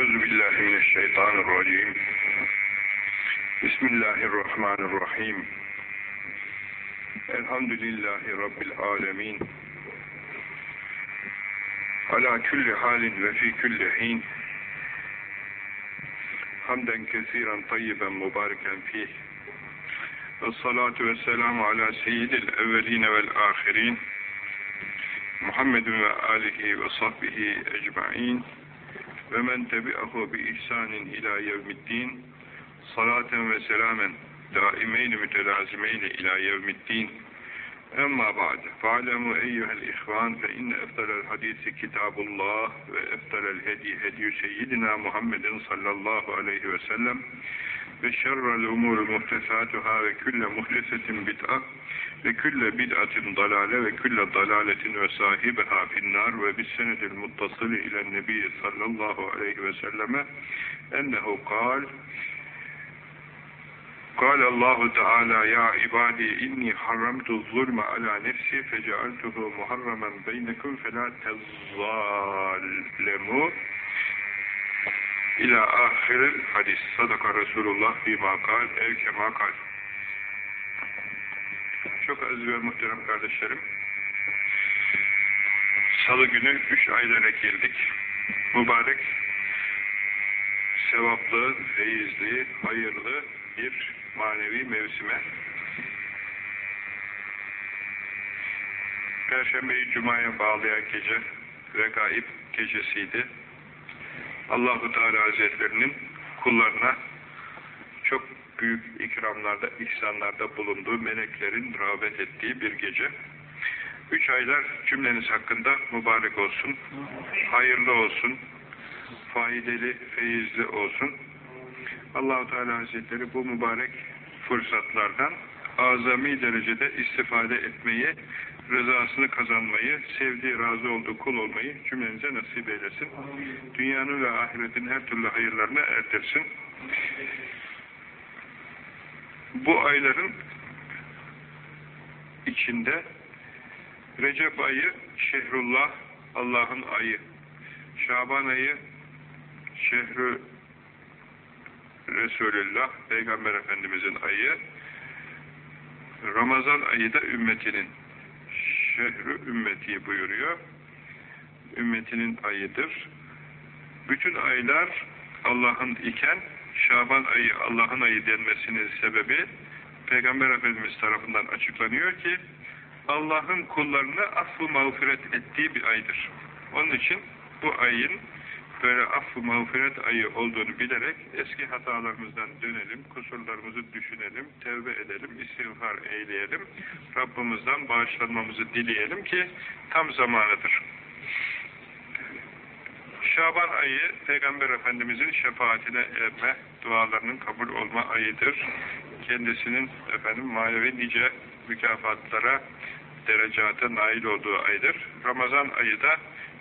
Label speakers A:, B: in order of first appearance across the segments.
A: Euzu billahi mineşşeytanirracim. Bismillahirrahmanirrahim. Elhamdülillahi rabbil alamin. Ala kulli halin ve fi kulli hin. Hamden kesiren tayyiben mübareken fih. Ve salatu ve selamu ala seyyidil evveline vel ahirin. Muhammedun ve alihi ve sahbihi ecma'in ve men tebi'ahu bi ihsanin ila yevmiddin salaten ve selamen daimeyni mütelazimeyni ila yevmiddin. Emma ba'd. Fa'lemu eyyuhel ihvan fe inne eftalel hadisi kitabullah ve eftalel hedi hediyü seyyidina Muhammedin sallallahu aleyhi ve sellem ve şerrel umuru muhtesatuhâ ve külle muhtesetin bid'a ve külle bid'atin dalale ve külle dalaletin ve sahibiha finnâr ve bis senedil muttasili ilen nebi sallallahu aleyhi ve selleme ennehu kal قال الله تعالى يا عبادي إني حرمت الظلم على نفسي فجعلته محرما بينكم فلا تظالموا İlâ ahiril hadis. Sadaka Resulullah bima kal, ev kema kal. Çok aziz ve muhterem kardeşlerim, Salı günü üç aylara girdik. Mübarek, sevaplı, feyizli, hayırlı bir manevi mevsime. Perşembeyi Cuma'ya bağlayan gece Regaib gecesiydi. Allahu Teala Hazretlerinin kullarına çok büyük ikramlarda, ihsanlarda bulunduğu, meleklerin rağbet ettiği bir gece. Üç aylar cümleniz hakkında mübarek olsun, hayırlı olsun, faydalı, feyizli olsun. Allahu Teala Hazretleri bu mübarek fırsatlardan azami derecede istifade etmeyi, rızasını kazanmayı, sevdiği, razı olduğu kul olmayı cümlenize nasip eylesin. Dünyanın ve ahiretin her türlü hayırlarına erdirsin. Bu ayların içinde Recep ayı Şehrullah, Allah'ın ayı. Şaban ayı Şehrü Resulullah, Peygamber Efendimizin ayı. Ramazan ayı da ümmetinin şehrü ümmeti buyuruyor. Ümmetinin ayıdır. Bütün aylar Allah'ın iken Şaban ayı Allah'ın ayı denmesinin sebebi Peygamber Efendimiz tarafından açıklanıyor ki Allah'ın kullarını affı mağfiret ettiği bir aydır. Onun için bu ayın böyle affı mağfiret ayı olduğunu bilerek eski hatalarımızdan dönelim, kusurlarımızı düşünelim, tevbe edelim, istiğfar eyleyelim, Rabbimizden bağışlanmamızı dileyelim ki tam zamanıdır. Şaban ayı Peygamber Efendimizin şefaatine erme, dualarının kabul olma ayıdır. Kendisinin efendim manevi nice mükafatlara, derecata nail olduğu aydır. Ramazan ayı da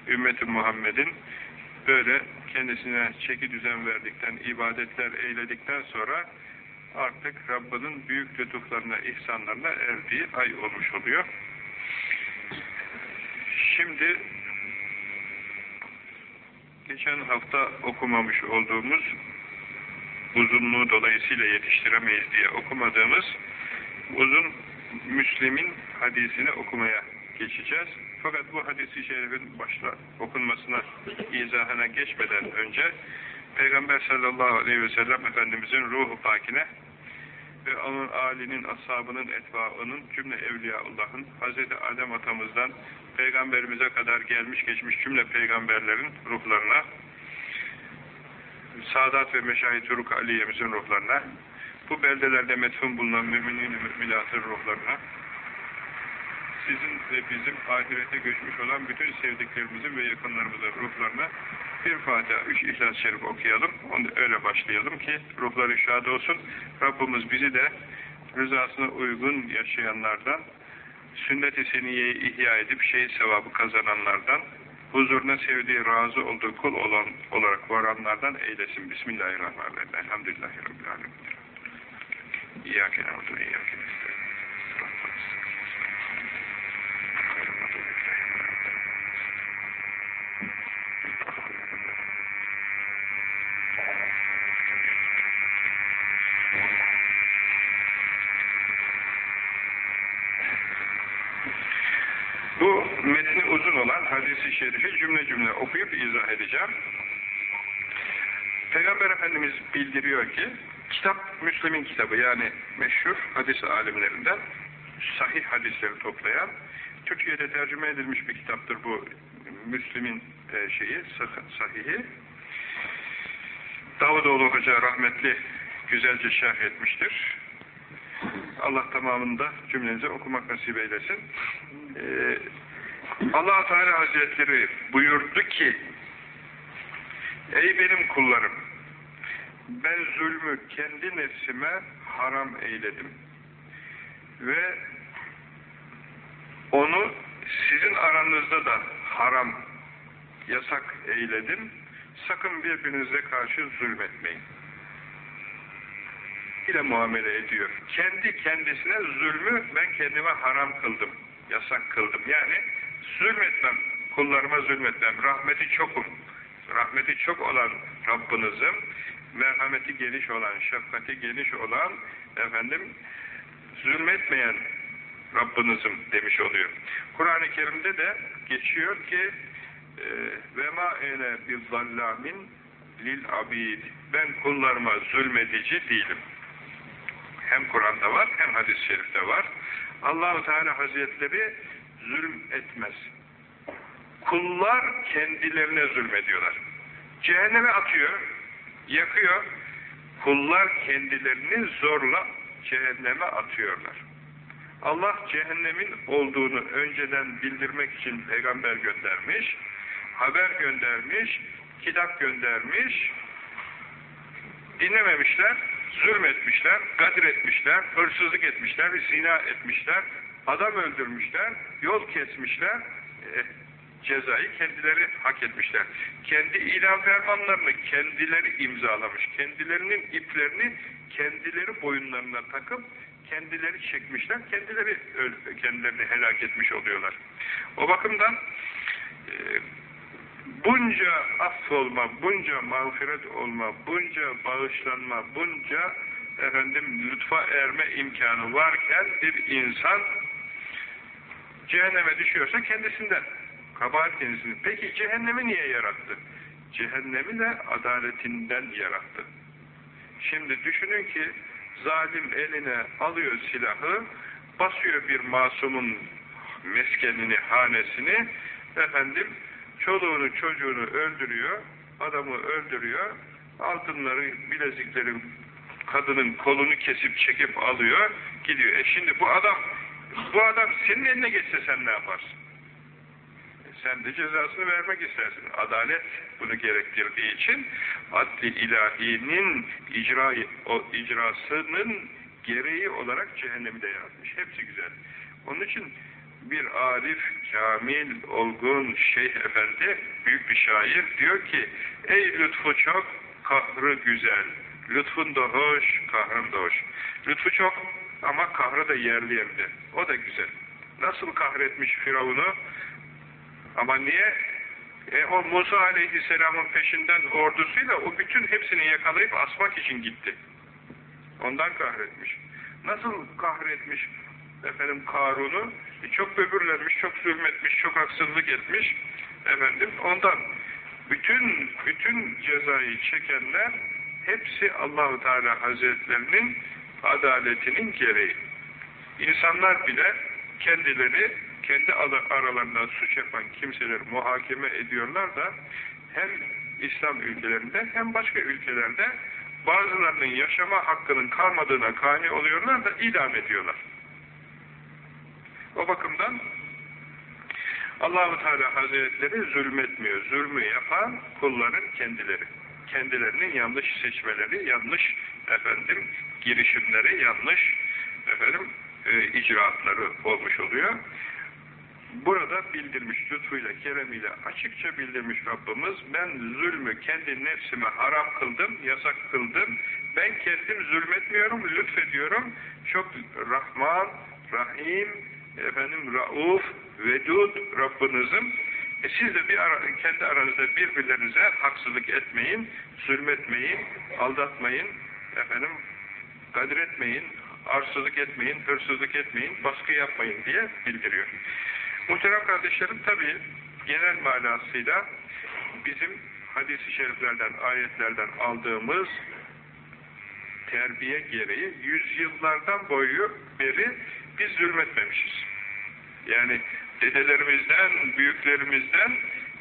A: ümmeti Muhammed'in böyle kendisine çeki düzen verdikten, ibadetler eyledikten sonra artık Rabbinin büyük lütuflarına, ihsanlarına erdiği ay olmuş oluyor. Şimdi geçen hafta okumamış olduğumuz uzunluğu dolayısıyla yetiştiremeyiz diye okumadığımız uzun Müslim'in hadisini okumaya geçeceğiz. Fakat bu hadisi şerifin başla okunmasına, izahına geçmeden önce Peygamber sallallahu aleyhi ve sellem Efendimizin ruhu pakine ve onun âlinin, ashabının, etbaının, cümle Evliyaullah'ın, Hz. Adem atamızdan Peygamberimize kadar gelmiş geçmiş cümle peygamberlerin ruhlarına, Sadat ve Meşahit Ruk Aliye'mizin ruhlarına, bu beldelerde metfun bulunan müminin müminatın ruhlarına, sizin ve bizim ahirete göçmüş olan bütün sevdiklerimizin ve yakınlarımızın ruhlarına bir Fatiha, üç İhlas-ı Şerif okuyalım. Onu öyle başlayalım ki ruhları şad olsun. Rabbimiz bizi de rızasına uygun yaşayanlardan, sünnet-i seniyeyi ihya edip şey sevabı kazananlardan, huzuruna sevdiği, razı olduğu kul olan olarak varanlardan eylesin. Bismillahirrahmanirrahim. Elhamdülillahi Rabbil Alemin. Ve iyyâke ayeti şerifi cümle cümle okuyup izah edeceğim. Peygamber Efendimiz bildiriyor ki, kitap Müslim'in kitabı yani meşhur hadis alimlerinden sahih hadisleri toplayan, Türkiye'de tercüme edilmiş bir kitaptır bu Müslim'in e, şeyi, sahihi. Davutoğlu Hoca rahmetli güzelce şerh etmiştir. Allah tamamında cümlenize okumak nasip eylesin. Ee, allah Teala Hazretleri buyurdu ki Ey benim kullarım ben zulmü kendi nefsime haram eyledim ve onu sizin aranızda da haram yasak eyledim sakın birbirinize karşı zulmetmeyin ile muamele ediyor. Kendi kendisine zulmü ben kendime haram kıldım, yasak kıldım. Yani zulmetmem, kullarıma zulmetmem. Rahmeti çokum. Rahmeti çok olan Rabbinizim, merhameti geniş olan, şefkati geniş olan, efendim, zulmetmeyen Rabbinizim demiş oluyor. Kur'an-ı Kerim'de de geçiyor ki ve ma ele bir lil abid ben kullarıma zulmedici değilim hem Kur'an'da var hem hadis-i şerifte var. Allahu Teala Hazretleri zulm etmez. Kullar kendilerine zulmediyorlar. Cehenneme atıyor, yakıyor. Kullar kendilerini zorla cehenneme atıyorlar. Allah cehennemin olduğunu önceden bildirmek için peygamber göndermiş, haber göndermiş, kitap göndermiş, dinlememişler, zulmetmişler, gadir etmişler, hırsızlık etmişler, zina etmişler, adam öldürmüşler, yol kesmişler, e, cezayı kendileri hak etmişler. Kendi ilan fermanlarını kendileri imzalamış, kendilerinin iplerini kendileri boyunlarına takıp kendileri çekmişler, kendileri kendilerini helak etmiş oluyorlar. O bakımdan e, bunca affolma, bunca mağfiret olma, bunca bağışlanma, bunca efendim lütfa erme imkanı varken bir insan cehenneme düşüyorsa kendisinden kabahat kendisini. Peki cehennemi niye yarattı? Cehennemi de adaletinden yarattı. Şimdi düşünün ki zalim eline alıyor silahı, basıyor bir masumun meskenini, hanesini, efendim çoluğunu çocuğunu öldürüyor, adamı öldürüyor, altınları, bilezikleri kadının kolunu kesip çekip alıyor, gidiyor. E şimdi bu adam, bu adam senin eline geçse sen ne yaparsın? E sen de cezasını vermek istersin. Adalet bunu gerektirdiği için adli ilahinin icra, o icrasının gereği olarak cehennemi de yaratmış. Hepsi güzel. Onun için bir arif, kamil, olgun şeyh efendi, büyük bir şair diyor ki, ey lütfu çok, kahrı güzel, lütfun da hoş, kahrın da hoş. Lütfu çok ama kahrı da yerli yerinde. O da güzel. Nasıl kahretmiş Firavun'u? Ama niye? E, o Musa aleyhisselamın peşinden ordusuyla o bütün hepsini yakalayıp asmak için gitti. Ondan kahretmiş. Nasıl kahretmiş efendim Karun'u? E, çok böbürlenmiş, çok zulmetmiş, çok haksızlık etmiş. Efendim ondan bütün bütün cezayı çekenler hepsi Allahu Teala Hazretlerinin adaletinin gereği. İnsanlar bile kendileri kendi aralarında suç yapan kimseleri muhakeme ediyorlar da hem İslam ülkelerinde hem başka ülkelerde bazılarının yaşama hakkının kalmadığına kani oluyorlar da idam ediyorlar. O bakımdan Allahu Teala Hazretleri zulmetmiyor. Zulmü yapan kulların kendileri. Kendilerinin yanlış seçmeleri, yanlış efendim girişimleri, yanlış efendim e, icraatları olmuş oluyor. Burada bildirmiş lütfuyla, keremiyle açıkça bildirmiş Rabbimiz ben zulmü kendi nefsime haram kıldım, yasak kıldım. Ben kendim zulmetmiyorum, lütfediyorum. Çok Rahman, Rahim, efendim Rauf, Vedud Rabbinizim. E siz de bir ara, kendi aranızda birbirlerinize haksızlık etmeyin, zulmetmeyin, aldatmayın, efendim kadir etmeyin, arsızlık etmeyin, hırsızlık etmeyin, baskı yapmayın diye bildiriyor. Muhterem kardeşlerim tabi genel manasıyla bizim hadis-i şeriflerden, ayetlerden aldığımız terbiye gereği yüzyıllardan boyu beri biz zulmetmemişiz. Yani dedelerimizden, büyüklerimizden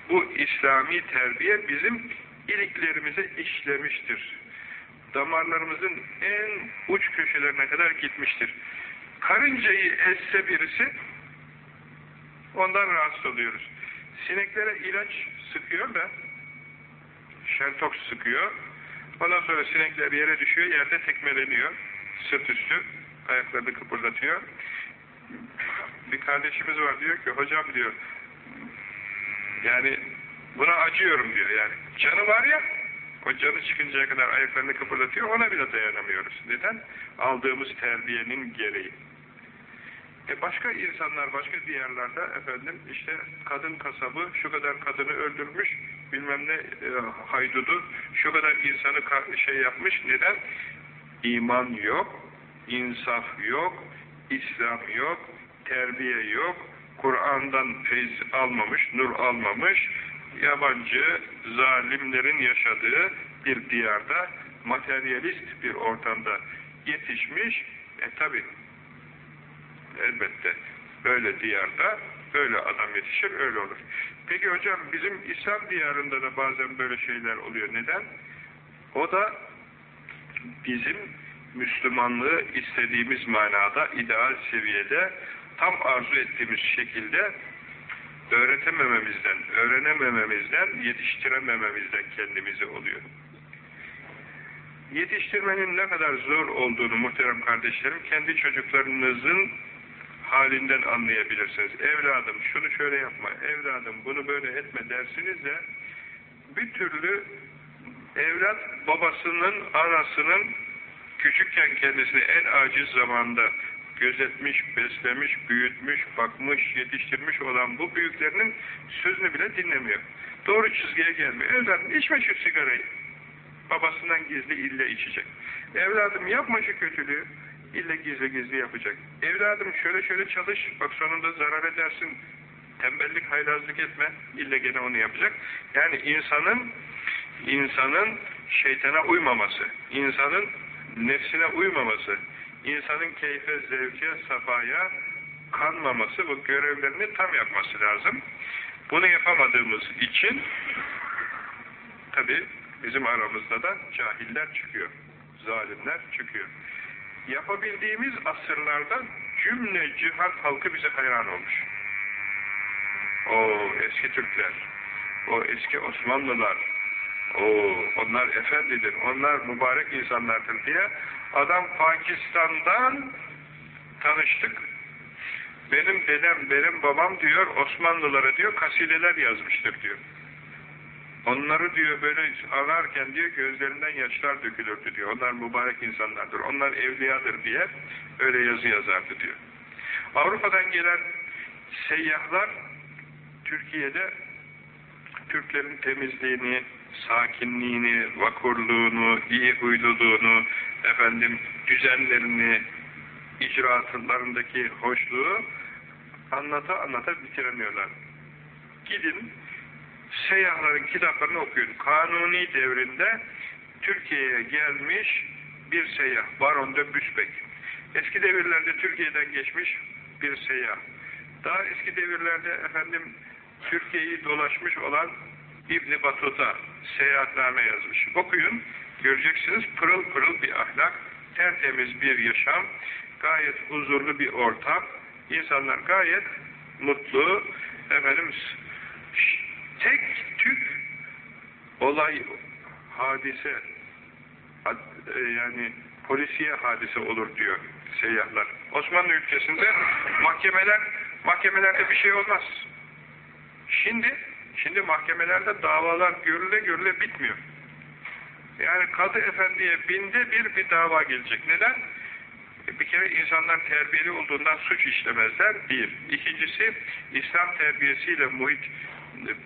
A: bu İslami terbiye bizim iliklerimize işlemiştir. Damarlarımızın en uç köşelerine kadar gitmiştir. Karıncayı esse birisi ondan rahatsız oluyoruz. Sineklere ilaç sıkıyor da şentoks sıkıyor. Ondan sonra sinekler yere düşüyor, yerde tekmeleniyor. Sırt üstü, ayaklarını kıpırdatıyor. Bir kardeşimiz var diyor ki, hocam diyor, yani buna acıyorum diyor yani. Canı var ya, o canı çıkıncaya kadar ayaklarını kıpırdatıyor, ona bile dayanamıyoruz. Neden? Aldığımız terbiyenin gereği. E başka insanlar, başka diyarlarda efendim işte kadın kasabı şu kadar kadını öldürmüş, bilmem ne e, haydudu, şu kadar insanı şey yapmış. Neden? İman yok, insaf yok, İslam yok, terbiye yok, Kur'an'dan feyz almamış, nur almamış, yabancı zalimlerin yaşadığı bir diyarda, materyalist bir ortamda yetişmiş. E tabi elbette böyle diyarda böyle adam yetişir, öyle olur. Peki hocam bizim İslam diyarında da bazen böyle şeyler oluyor. Neden? O da bizim Müslümanlığı istediğimiz manada, ideal seviyede, tam arzu ettiğimiz şekilde öğretemememizden, öğrenemememizden, yetiştiremememizden kendimizi oluyor. Yetiştirmenin ne kadar zor olduğunu muhterem kardeşlerim, kendi çocuklarınızın halinden anlayabilirsiniz. Evladım şunu şöyle yapma, evladım bunu böyle etme dersiniz de bir türlü evlat babasının, anasının küçükken kendisini en aciz zamanda gözetmiş, beslemiş, büyütmüş, bakmış, yetiştirmiş olan bu büyüklerinin sözünü bile dinlemiyor. Doğru çizgiye gelmiyor. Evladım içme şu sigarayı. Babasından gizli ille içecek. Evladım yapma şu kötülüğü. İlle gizli gizli yapacak. Evladım şöyle şöyle çalış, bak sonunda zarar edersin. Tembellik, haylazlık etme. İlle gene onu yapacak. Yani insanın insanın şeytana uymaması, insanın nefsine uymaması, insanın keyfe, zevke, safaya kanmaması, bu görevlerini tam yapması lazım. Bunu yapamadığımız için tabi bizim aramızda da cahiller çıkıyor, zalimler çıkıyor. Yapabildiğimiz asırlarda cümle cihat halkı bize hayran olmuş. O eski Türkler, o eski Osmanlılar, o onlar efendidir, onlar mübarek insanlardır diye adam Pakistan'dan tanıştık. Benim dedem, benim babam diyor Osmanlılara diyor kasideler yazmıştır diyor. Onları diyor böyle anarken diyor gözlerinden yaşlar dökülürdü diyor. Onlar mübarek insanlardır. Onlar evliyadır diye öyle yazı yazardı diyor. Avrupa'dan gelen seyyahlar Türkiye'de Türklerin temizliğini, sakinliğini, vakurluğunu, iyi huyluluğunu, efendim düzenlerini, icraatlarındaki hoşluğu anlata anlata bitiremiyorlar. Gidin seyyahların kitaplarını okuyun. Kanuni devrinde Türkiye'ye gelmiş bir seyyah, Baron de Büsbek. Eski devirlerde Türkiye'den geçmiş bir seyyah. Daha eski devirlerde efendim Türkiye'yi dolaşmış olan İbn Batuta seyahatname yazmış. Okuyun, göreceksiniz pırıl pırıl bir ahlak, tertemiz bir yaşam, gayet huzurlu bir ortam, insanlar gayet mutlu, efendim tek tük olay, hadise, e, yani polisiye hadise olur diyor seyyahlar. Osmanlı ülkesinde mahkemeler, mahkemelerde bir şey olmaz. Şimdi, şimdi mahkemelerde davalar görüle görüle bitmiyor. Yani kadı efendiye binde bir bir dava gelecek. Neden? Bir kere insanlar terbiyeli olduğundan suç işlemezler. Bir. İkincisi, İslam terbiyesiyle muhit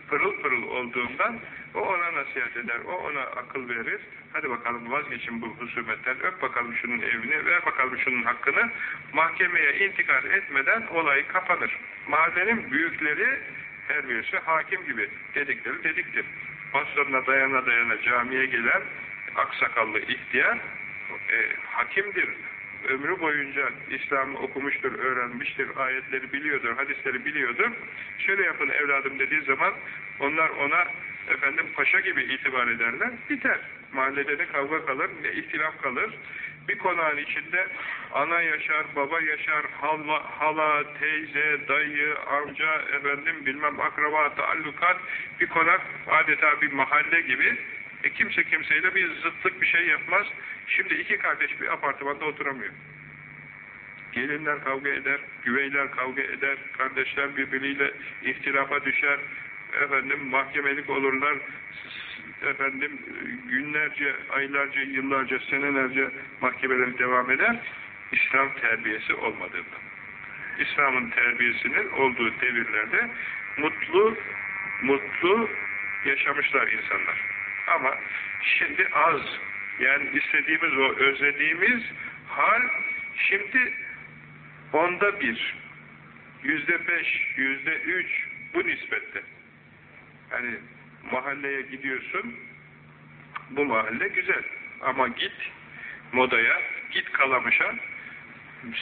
A: pırıl pırıl olduğundan o ona nasihat eder, o ona akıl verir. Hadi bakalım vazgeçin bu husumetten, öp bakalım şunun evini, ver bakalım şunun hakkını. Mahkemeye intikal etmeden olay kapanır. Mahallenin büyükleri terbiyesi hakim gibi dedikleri dediktir. Bastonuna dayana dayana camiye gelen aksakallı ihtiyar e, hakimdir. Ömrü boyunca İslam'ı okumuştur, öğrenmiştir, ayetleri biliyordur, hadisleri biliyordur. Şöyle yapın evladım dediği zaman onlar ona efendim paşa gibi itibar ederler. Biter. Mahallede de kavga kalır, ihtilaf kalır. Bir konağın içinde ana yaşar, baba yaşar, hala, hala, teyze, dayı, amca, efendim bilmem akraba, taallukat bir konak adeta bir mahalle gibi. E kimse kimseyle bir zıtlık bir şey yapmaz. Şimdi iki kardeş bir apartmanda oturamıyor. Gelinler kavga eder, güveyler kavga eder, kardeşler birbiriyle ihtilafa düşer, efendim mahkemelik olurlar, efendim günlerce, aylarca, yıllarca, senelerce mahkemeler devam eder. İslam terbiyesi olmadığından. İslam'ın terbiyesinin olduğu devirlerde mutlu, mutlu yaşamışlar insanlar. Ama şimdi az, yani istediğimiz o özlediğimiz hal şimdi onda bir, yüzde beş, yüzde üç bu nispette. Yani mahalleye gidiyorsun, bu mahalle güzel. Ama git modaya, git kalamışa,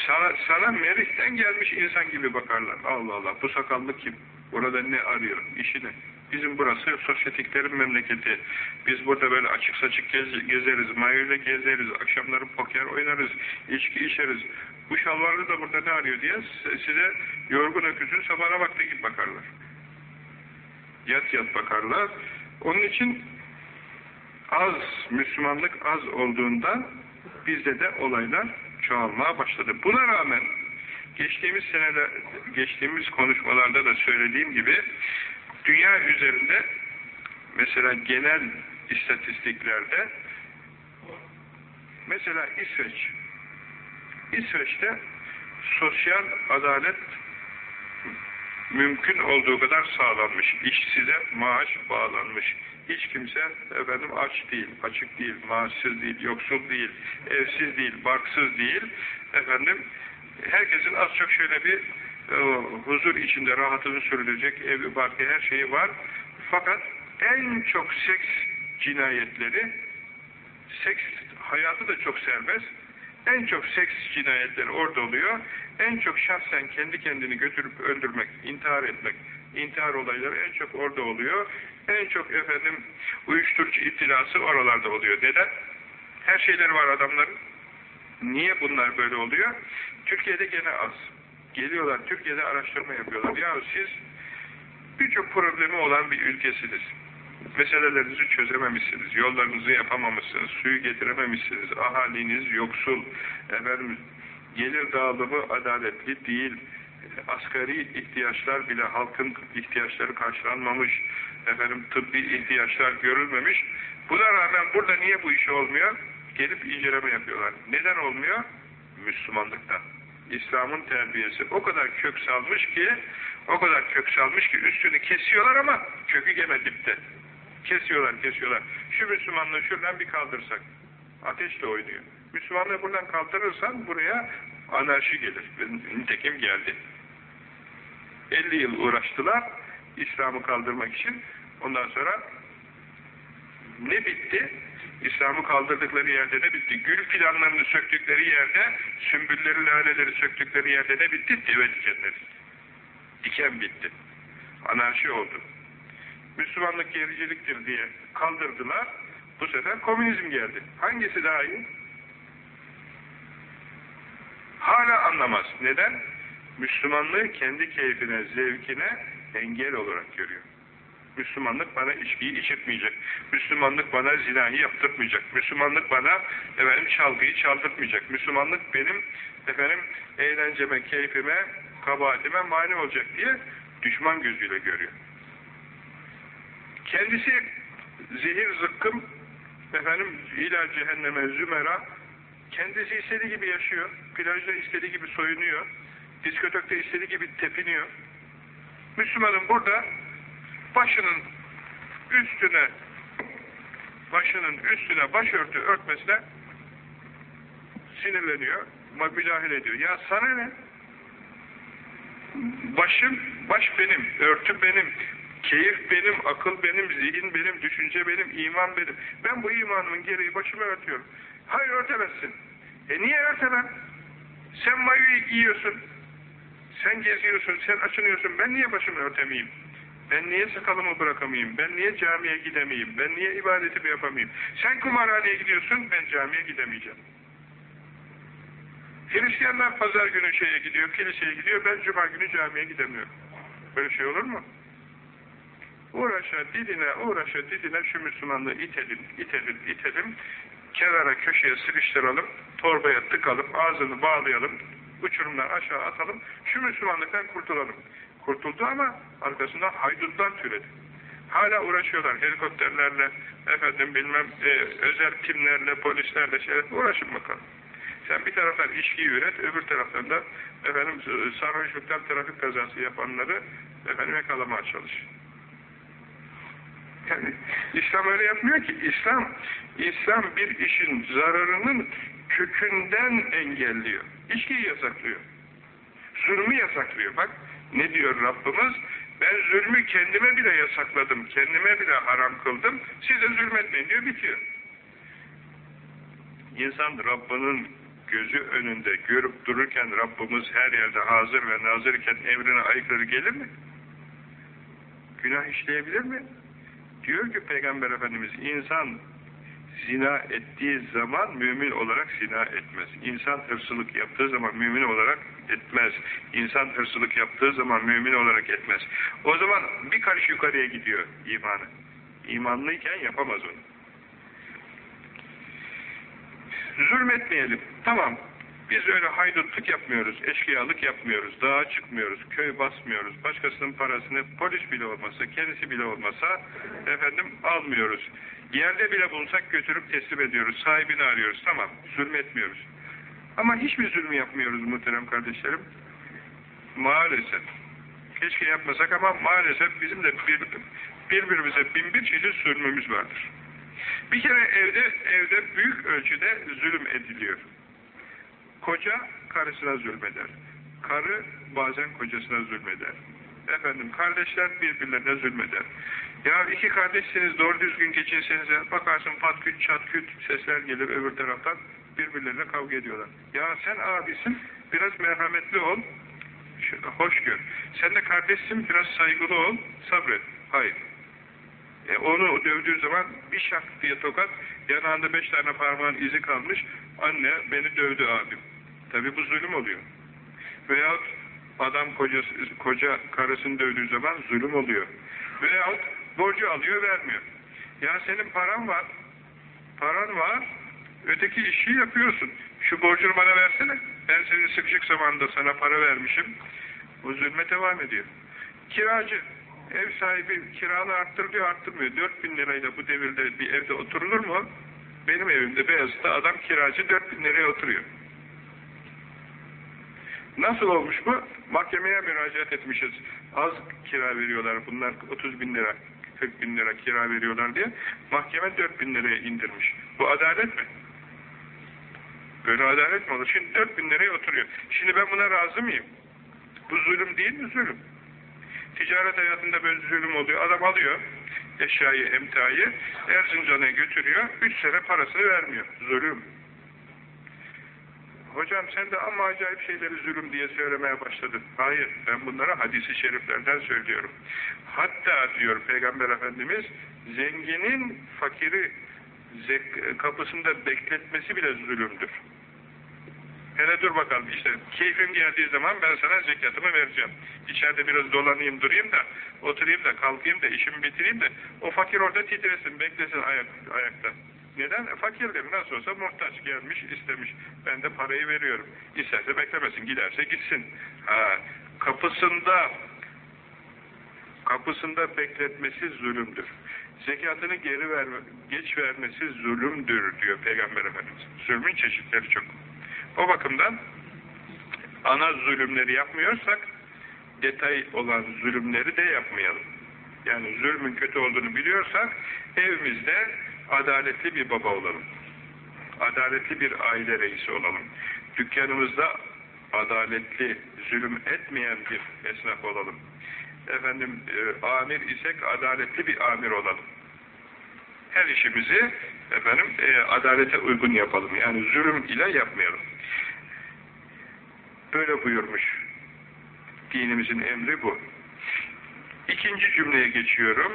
A: sana, sana Merih'ten gelmiş insan gibi bakarlar. Allah Allah, bu sakallı kim? Burada ne arıyor? İşi ne? Bizim burası sosyetiklerin memleketi. Biz burada böyle açık saçık gez, gezeriz, mayöyle gezeriz, akşamları poker oynarız, içki içeriz. Bu şalvarlı da burada ne arıyor diye size yorgun öküzün sabahına baktığı gibi bakarlar. Yat yat bakarlar. Onun için az, Müslümanlık az olduğunda bizde de olaylar çoğalmaya başladı. Buna rağmen geçtiğimiz seneler, geçtiğimiz konuşmalarda da söylediğim gibi dünya üzerinde mesela genel istatistiklerde mesela İsveç İsveç'te sosyal adalet mümkün olduğu kadar sağlanmış. İşsize maaş bağlanmış. Hiç kimse efendim aç değil, açık değil, maaşsız değil, yoksul değil, evsiz değil, barksız değil. Efendim herkesin az çok şöyle bir e, huzur içinde rahatını sürdürecek evi, barkı, her şeyi var. Fakat en çok seks cinayetleri seks hayatı da çok serbest. En çok seks cinayetleri orada oluyor. En çok şahsen kendi kendini götürüp öldürmek, intihar etmek, intihar olayları en çok orada oluyor. En çok efendim uyuşturucu iptilası oralarda oluyor. Neden? Her şeyleri var adamların. Niye bunlar böyle oluyor? Türkiye'de gene az. Geliyorlar, Türkiye'de araştırma yapıyorlar. Ya siz birçok problemi olan bir ülkesiniz. Meselelerinizi çözememişsiniz, yollarınızı yapamamışsınız, suyu getirememişsiniz, ahaliniz yoksul, efendim, gelir dağılımı adaletli değil, asgari ihtiyaçlar bile halkın ihtiyaçları karşılanmamış, efendim tıbbi ihtiyaçlar görülmemiş. Buna rağmen burada niye bu iş olmuyor? Gelip inceleme yapıyorlar. Neden olmuyor? Müslümanlıktan. İslam'ın terbiyesi o kadar kök salmış ki o kadar kök salmış ki üstünü kesiyorlar ama kökü gene dipte. Kesiyorlar, kesiyorlar. Şu Müslümanlığı şuradan bir kaldırsak. Ateşle oynuyor. Müslümanlığı buradan kaldırırsan buraya anarşi gelir. Nitekim geldi. 50 yıl uğraştılar İslam'ı kaldırmak için. Ondan sonra ne bitti? İslam'ı kaldırdıkları yerde ne bitti? Gül fidanlarını söktükleri yerde, sümbülleri, laleleri söktükleri yerde ne bitti? Deve dikenleri. Diken bitti. Anarşi oldu. Müslümanlık gericiliktir diye kaldırdılar. Bu sefer komünizm geldi. Hangisi daha iyi? Hala anlamaz. Neden? Müslümanlığı kendi keyfine, zevkine engel olarak görüyor. Müslümanlık bana içkiyi içirtmeyecek. Müslümanlık bana zinayı yaptırtmayacak. Müslümanlık bana efendim çalgıyı çaldırtmayacak. Müslümanlık benim efendim eğlenceme, keyfime, kabahatime mani olacak diye düşman gözüyle görüyor. Kendisi zehir zıkkım efendim ilal cehenneme zümera kendisi istediği gibi yaşıyor. Plajda istediği gibi soyunuyor. Diskotokta istediği gibi tepiniyor. Müslümanın burada başının üstüne başının üstüne başörtü örtmesine sinirleniyor, müdahale ediyor. Ya sana ne? Başım Baş benim, örtü benim, keyif benim, akıl benim, zihin benim, düşünce benim, iman benim. Ben bu imanımın gereği başımı örtüyorum. Hayır örtemezsin. E niye örtemem? Sen mayoyu giyiyorsun. Sen geziyorsun, sen açınıyorsun. Ben niye başımı örtemeyeyim? Ben niye sakalımı bırakamayayım? Ben niye camiye gidemeyeyim? Ben niye ibadetimi yapamayayım? Sen kumarhaneye gidiyorsun, ben camiye gidemeyeceğim. Hristiyanlar pazar günü şeye gidiyor, kiliseye gidiyor, ben cuma günü camiye gidemiyorum. Böyle şey olur mu? Uğraşa didine, uğraşa didine şu Müslümanlığı itelim, itelim, itelim, kenara köşeye sıkıştıralım, torbaya tıkalım, ağzını bağlayalım, uçurumdan aşağı atalım, şu Müslümanlıktan kurtulalım. Kurtuldu ama arkasından haydutlar türedi. Hala uğraşıyorlar helikopterlerle, efendim bilmem e, özel timlerle, polislerle şeyler uğraşın bakalım. Sen bir taraftan içkiyi üret, öbür taraftan da efendim sarhoşluktan trafik kazası yapanları efendim yakalamaya çalış. Yani İslam öyle yapmıyor ki. İslam İslam bir işin zararının kökünden engelliyor. İçkiyi yasaklıyor. Zulmü yasaklıyor. Bak ne diyor Rabbimiz? Ben zulmü kendime bile yasakladım. Kendime bile haram kıldım. Size zulmetmeyin diyor bitiyor. İnsan Rabbinin gözü önünde görüp dururken Rabbimiz her yerde hazır ve nazırken emrine aykırı gelir mi? Günah işleyebilir mi? Diyor ki Peygamber Efendimiz insan zina ettiği zaman mümin olarak zina etmez. İnsan hırsızlık yaptığı zaman mümin olarak etmez. İnsan hırsızlık yaptığı zaman mümin olarak etmez. O zaman bir karış yukarıya gidiyor imanı. İmanlıyken yapamaz onu. Zulmetmeyelim. Tamam. Biz öyle haydutluk yapmıyoruz, eşkıyalık yapmıyoruz, dağa çıkmıyoruz, köy basmıyoruz, başkasının parasını polis bile olmasa, kendisi bile olmasa efendim almıyoruz. Yerde bile bulsak götürüp teslim ediyoruz, sahibini arıyoruz, tamam, zulmetmiyoruz. Ama hiçbir zulmü yapmıyoruz muhterem kardeşlerim. Maalesef. Keşke yapmasak ama maalesef bizim de bir, birbirimize bin bir çeşit zulmümüz vardır. Bir kere evde evde büyük ölçüde zulüm ediliyor. Koca karısına zulmeder. Karı bazen kocasına zulmeder. Efendim kardeşler birbirlerine zulmeder. Ya iki kardeşsiniz doğru düzgün geçinsenize bakarsın pat küt çat küt sesler gelir öbür taraftan birbirlerine kavga ediyorlar. Ya sen abisin biraz merhametli ol hoş gör. Sen de kardeşsin biraz saygılı ol sabret. Hayır. E onu dövdüğü zaman bir şak diye tokat, yanağında beş tane parmağın izi kalmış, anne beni dövdü abim. Tabi bu zulüm oluyor. Veyahut adam kocası, koca karısını dövdüğü zaman zulüm oluyor. Veyahut borcu alıyor vermiyor. Ya senin paran var, paran var, öteki işi yapıyorsun. Şu borcunu bana versene, ben senin sıkışık zamanda sana para vermişim. Bu zulme devam ediyor. Kiracı, ev sahibi kiralı arttırıyor arttırmıyor. 4000 lirayla bu devirde bir evde oturulur mu? Benim evimde Beyazıt'ta adam kiracı 4000 liraya oturuyor. Nasıl olmuş bu? Mahkemeye müracaat etmişiz. Az kira veriyorlar bunlar 30 bin lira 40 bin lira kira veriyorlar diye. Mahkeme 4 bin liraya indirmiş. Bu adalet mi? Böyle adalet mi olur? Şimdi 4 bin liraya oturuyor. Şimdi ben buna razı mıyım? Bu zulüm değil mi? Zulüm. Ticaret hayatında böyle zulüm oluyor. Adam alıyor eşyayı, emtiayı Erzincan'a götürüyor. Üç sene parasını vermiyor. Zulüm. Hocam sen de ama acayip şeyleri zulüm diye söylemeye başladın. Hayır, ben bunlara hadisi şeriflerden söylüyorum. Hatta diyor Peygamber Efendimiz, zenginin fakiri kapısında bekletmesi bile zulümdür. Hele dur bakalım işte keyfim geldiği zaman ben sana zekatımı vereceğim. İçeride biraz dolanayım durayım da oturayım da kalkayım da işimi bitireyim de o fakir orada titresin beklesin ayak, ayakta. Neden? E, fakirdir nasıl olsa muhtaç gelmiş istemiş. Ben de parayı veriyorum. İsterse beklemesin giderse gitsin. Ha, kapısında kapısında bekletmesi zulümdür. Zekatını geri verme, geç vermesi zulümdür diyor Peygamber Efendimiz. Zulmün çeşitleri çok. O bakımdan ana zulümleri yapmıyorsak detay olan zulümleri de yapmayalım. Yani zulmün kötü olduğunu biliyorsak evimizde adaletli bir baba olalım. Adaletli bir aile reisi olalım. Dükkanımızda adaletli, zulüm etmeyen bir esnaf olalım. efendim e, amir isek adaletli bir amir olalım. Her işimizi efendim e, adalete uygun yapalım. Yani zulüm ile yapmayalım. Böyle buyurmuş. Dinimizin emri bu. İkinci cümleye geçiyorum.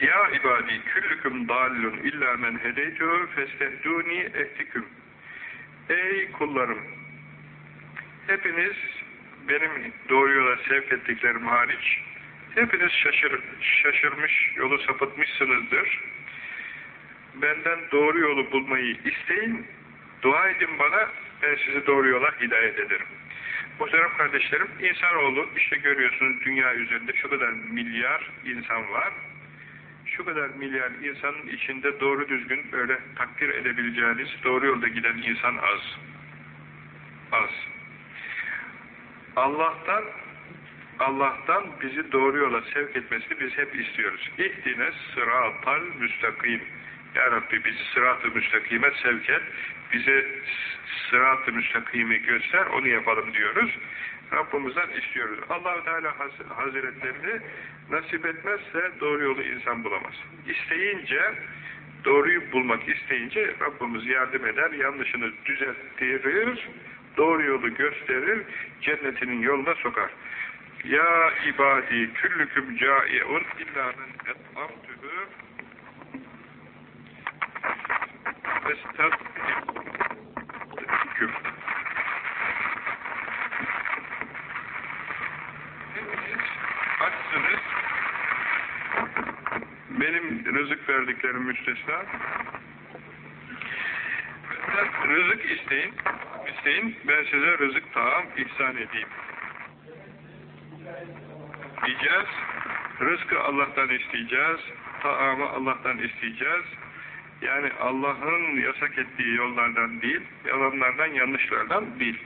A: Ya ibadi küllüküm dallun illa men hedeytü festehduni ehtiküm. Ey kullarım! Hepiniz benim doğru yola sevk ettiklerim hariç hepiniz şaşır, şaşırmış, yolu sapıtmışsınızdır. Benden doğru yolu bulmayı isteyin, dua edin bana, ben sizi doğru yola hidayet ederim. Muhterem kardeşlerim, insanoğlu işte görüyorsunuz dünya üzerinde şu kadar milyar insan var. Şu kadar milyar insanın içinde doğru düzgün böyle takdir edebileceğiniz doğru yolda giden insan az. Az. Allah'tan Allah'tan bizi doğru yola sevk etmesini biz hep istiyoruz. İhdine sıratal müstakim. Ya Rabbi bizi sırat-ı müstakime sevk et. Bize sırat-ı müstakimi göster, onu yapalım diyoruz. Rabbimizden istiyoruz. allah Teala Hazretlerini nasip etmezse doğru yolu insan bulamaz. İsteyince, doğruyu bulmak isteyince Rabbimiz yardım eder, yanlışını düzelttirir, doğru yolu gösterir, cennetinin yoluna sokar. Ya ibadi küllüküm caiun illa men et'amtühü estağfirüküm. Hepiniz açsınız. Benim rızık verdiklerim müstesna. Rızık isteyin. isteyin. Ben size rızık tamam ihsan edeyim. Diyeceğiz. Rızkı Allah'tan isteyeceğiz. Taamı Allah'tan isteyeceğiz. Yani Allah'ın yasak ettiği yollardan değil, yalanlardan, yanlışlardan değil.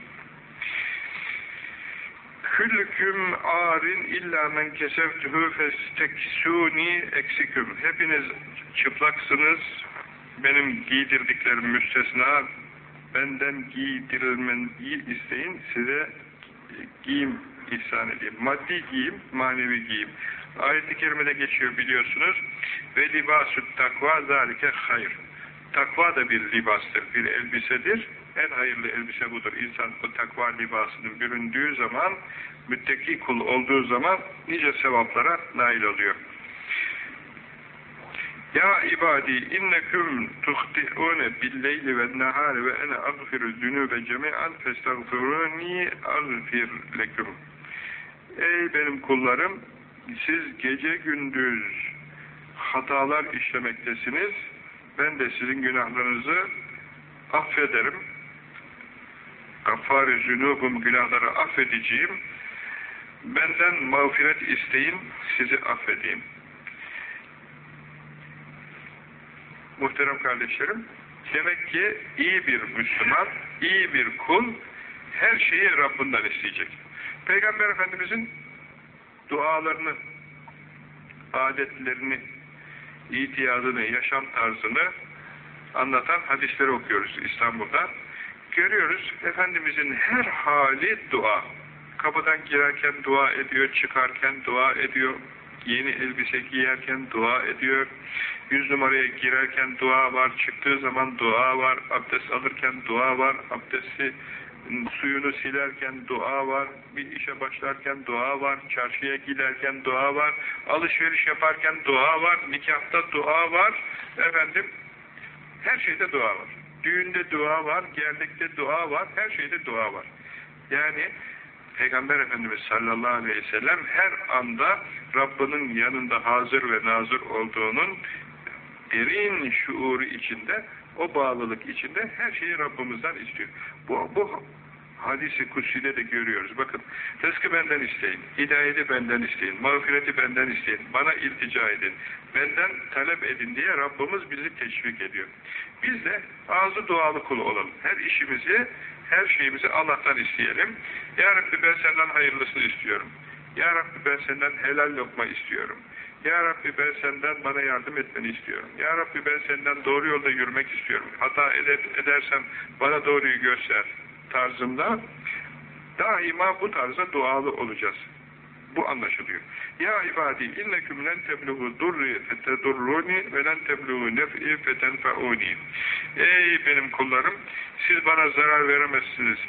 A: Küllüküm arin illa men kesevtühü festekisuni eksiküm. Hepiniz çıplaksınız. Benim giydirdiklerim müstesna. Benden giydirilmeyi isteyin. Size giyim ihsan edeyim. Maddi giyim, manevi giyim. Ayet-i kerimede geçiyor biliyorsunuz. Ve libasut takva zalike hayır. Takva da bir libastır, bir elbisedir. En hayırlı elbise budur. İnsan bu takva libasının büründüğü zaman, müttaki kul olduğu zaman nice sevaplara nail oluyor. Ya ibadi inneküm tuhti'une billeyli ve nehari ve ene agfiru zünübe cemi'an festagfiruni agfir leküm. Ey benim kullarım, siz gece gündüz hatalar işlemektesiniz. Ben de sizin günahlarınızı affederim. Gaffar-ı zünubum günahları affedeceğim. Benden mağfiret isteyin, sizi affedeyim. Muhterem kardeşlerim, demek ki iyi bir Müslüman, iyi bir kul her şeyi Rabbinden isteyecek. Peygamber Efendimizin dualarını, adetlerini, itiyadını, yaşam tarzını anlatan hadisleri okuyoruz İstanbul'da. Görüyoruz Efendimizin her hali dua. Kapıdan girerken dua ediyor, çıkarken dua ediyor, yeni elbise giyerken dua ediyor, yüz numaraya girerken dua var, çıktığı zaman dua var, abdest alırken dua var, abdesti suyunu silerken dua var, bir işe başlarken dua var, çarşıya giderken dua var, alışveriş yaparken dua var, nikahta dua var, efendim, her şeyde dua var. Düğünde dua var, gerdekte dua var, her şeyde dua var. Yani Peygamber Efendimiz sallallahu aleyhi ve sellem her anda Rabbinin yanında hazır ve nazır olduğunun derin şuuru içinde o bağlılık içinde her şeyi Rabbimizden istiyor. Bu, bu hadisi kutside de görüyoruz. Bakın, rızkı benden isteyin, hidayeti benden isteyin, mağfireti benden isteyin, bana iltica edin, benden talep edin diye Rabbimiz bizi teşvik ediyor. Biz de ağzı dualı kul olalım. Her işimizi, her şeyimizi Allah'tan isteyelim. Ya Rabbi ben senden hayırlısını istiyorum. Ya Rabbi ben senden helal lokma istiyorum. Ya Rabbi ben senden bana yardım etmeni istiyorum. Ya Rabbi ben senden doğru yolda yürümek istiyorum. Hata eder, edersem bana doğruyu göster tarzında Daima bu tarzda dualı olacağız. Bu anlaşılıyor. Ya ibadi inneküm len tebluğu durri fetedurruni ve len tebluğu nef'i fetenfe'uni. Ey benim kullarım siz bana zarar veremezsiniz.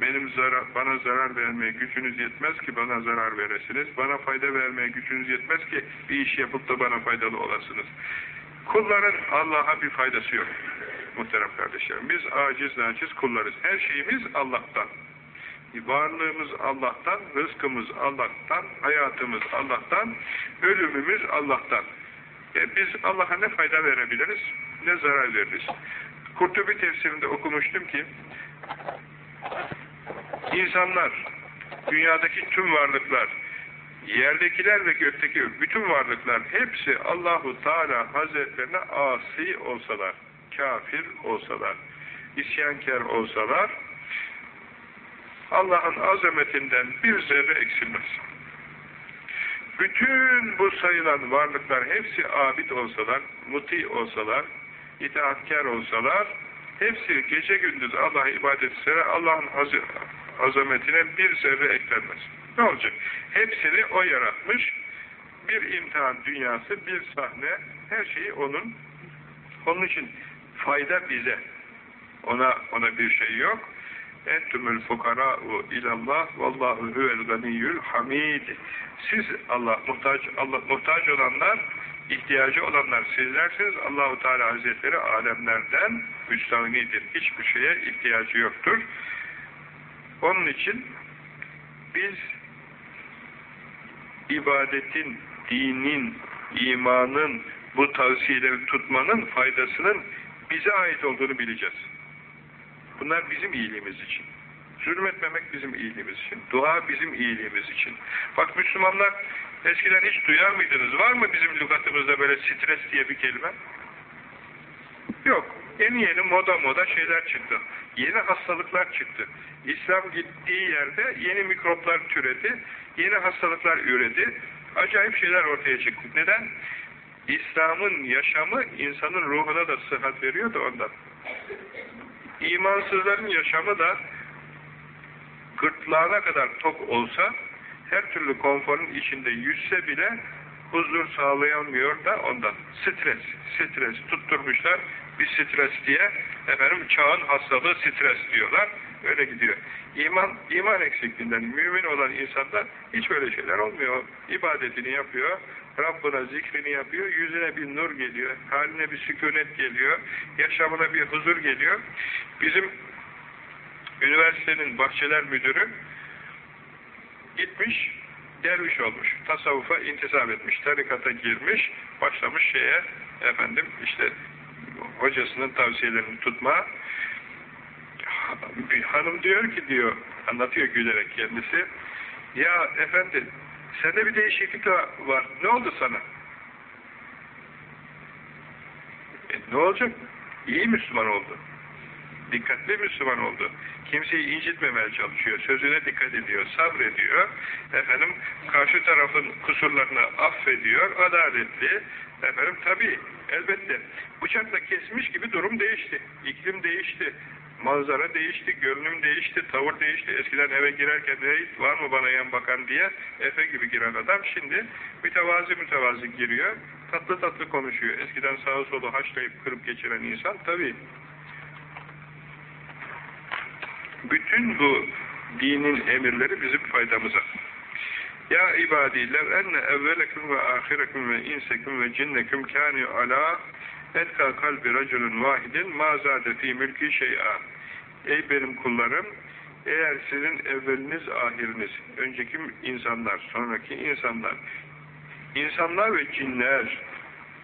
A: Benim zarar, bana zarar vermeye gücünüz yetmez ki bana zarar veresiniz. Bana fayda vermeye gücünüz yetmez ki bir iş yapıp da bana faydalı olasınız. Kulların Allah'a bir faydası yok. Muhterem kardeşlerim. Biz aciz naciz kullarız. Her şeyimiz Allah'tan. Varlığımız Allah'tan, rızkımız Allah'tan, hayatımız Allah'tan, ölümümüz Allah'tan. E biz Allah'a ne fayda verebiliriz, ne zarar veririz. Kurtubi tefsirinde okumuştum ki, insanlar, dünyadaki tüm varlıklar, yerdekiler ve gökteki bütün varlıklar hepsi Allahu Teala Hazretlerine asi olsalar, kafir olsalar, isyankar olsalar, Allah'ın azametinden bir zerre eksilmez. Bütün bu sayılan varlıklar hepsi abid olsalar, muti olsalar, itaatkar olsalar, hepsi gece gündüz Allah'a ibadet etseler Allah'ın azametine bir zerre eklenmez. Ne olacak? Hepsini O yaratmış. Bir imtihan dünyası, bir sahne, her şeyi O'nun. Onun için fayda bize. Ona ona bir şey yok. Entümül fukara'u ilallah vallahu huvel ganiyyül hamid. Siz Allah muhtaç Allah muhtaç olanlar, ihtiyacı olanlar sizlersiniz. Allahu Teala Hazretleri alemlerden müstahnidir. Hiçbir şeye ihtiyacı yoktur. Onun için biz ibadetin, dinin, imanın, bu tavsiyeleri tutmanın faydasının bize ait olduğunu bileceğiz. Bunlar bizim iyiliğimiz için. Zulmetmemek bizim iyiliğimiz için. Dua bizim iyiliğimiz için. Bak Müslümanlar eskiden hiç duyar mıydınız? Var mı bizim lügatımızda böyle stres diye bir kelime? Yok. Yeni moda moda şeyler çıktı. Yeni hastalıklar çıktı. İslam gittiği yerde yeni mikroplar türedi. Yeni hastalıklar üredi. Acayip şeyler ortaya çıktı. Neden? İslam'ın yaşamı insanın ruhuna da sıhhat veriyor da ondan. İmansızların yaşamı da gırtlağına kadar tok olsa, her türlü konforun içinde yüzse bile huzur sağlayamıyor da ondan. Stres, stres tutturmuşlar bir stres diye, efendim çağın hastalığı stres diyorlar, öyle gidiyor. İman, iman eksikliğinden mümin olan insanda hiç öyle şeyler olmuyor. İbadetini yapıyor, Rabbına zikrini yapıyor, yüzüne bir nur geliyor, haline bir sükunet geliyor, yaşamına bir huzur geliyor. Bizim üniversitenin bahçeler müdürü gitmiş, derviş olmuş, tasavvufa intisap etmiş, tarikata girmiş, başlamış şeye, efendim işte hocasının tavsiyelerini tutma. Bir hanım diyor ki diyor, anlatıyor gülerek kendisi, ya efendi Sende bir değişiklik var. Ne oldu sana? E, ne olacak? İyi Müslüman oldu. Dikkatli Müslüman oldu. Kimseyi incitmemeye çalışıyor. Sözüne dikkat ediyor. Sabrediyor. Efendim karşı tarafın kusurlarını affediyor. Adaletli. Efendim tabi elbette bıçakla kesmiş gibi durum değişti. İklim değişti manzara değişti, görünüm değişti, tavır değişti. Eskiden eve girerken hey, var mı bana yan bakan diye Efe gibi giren adam şimdi mütevazi mütevazi giriyor, tatlı tatlı konuşuyor. Eskiden sağa solu haşlayıp kırıp geçiren insan tabii. Bütün bu dinin emirleri bizim faydamıza. Ya ibadî lev enne evvelekum ve ahirekum ve insekum ve cinnekum kânü alâ etka kalbi raculun vahidin ma zâde fî mülki şey'a Ey benim kullarım eğer sizin evveliniz ahiriniz önceki insanlar sonraki insanlar insanlar ve cinler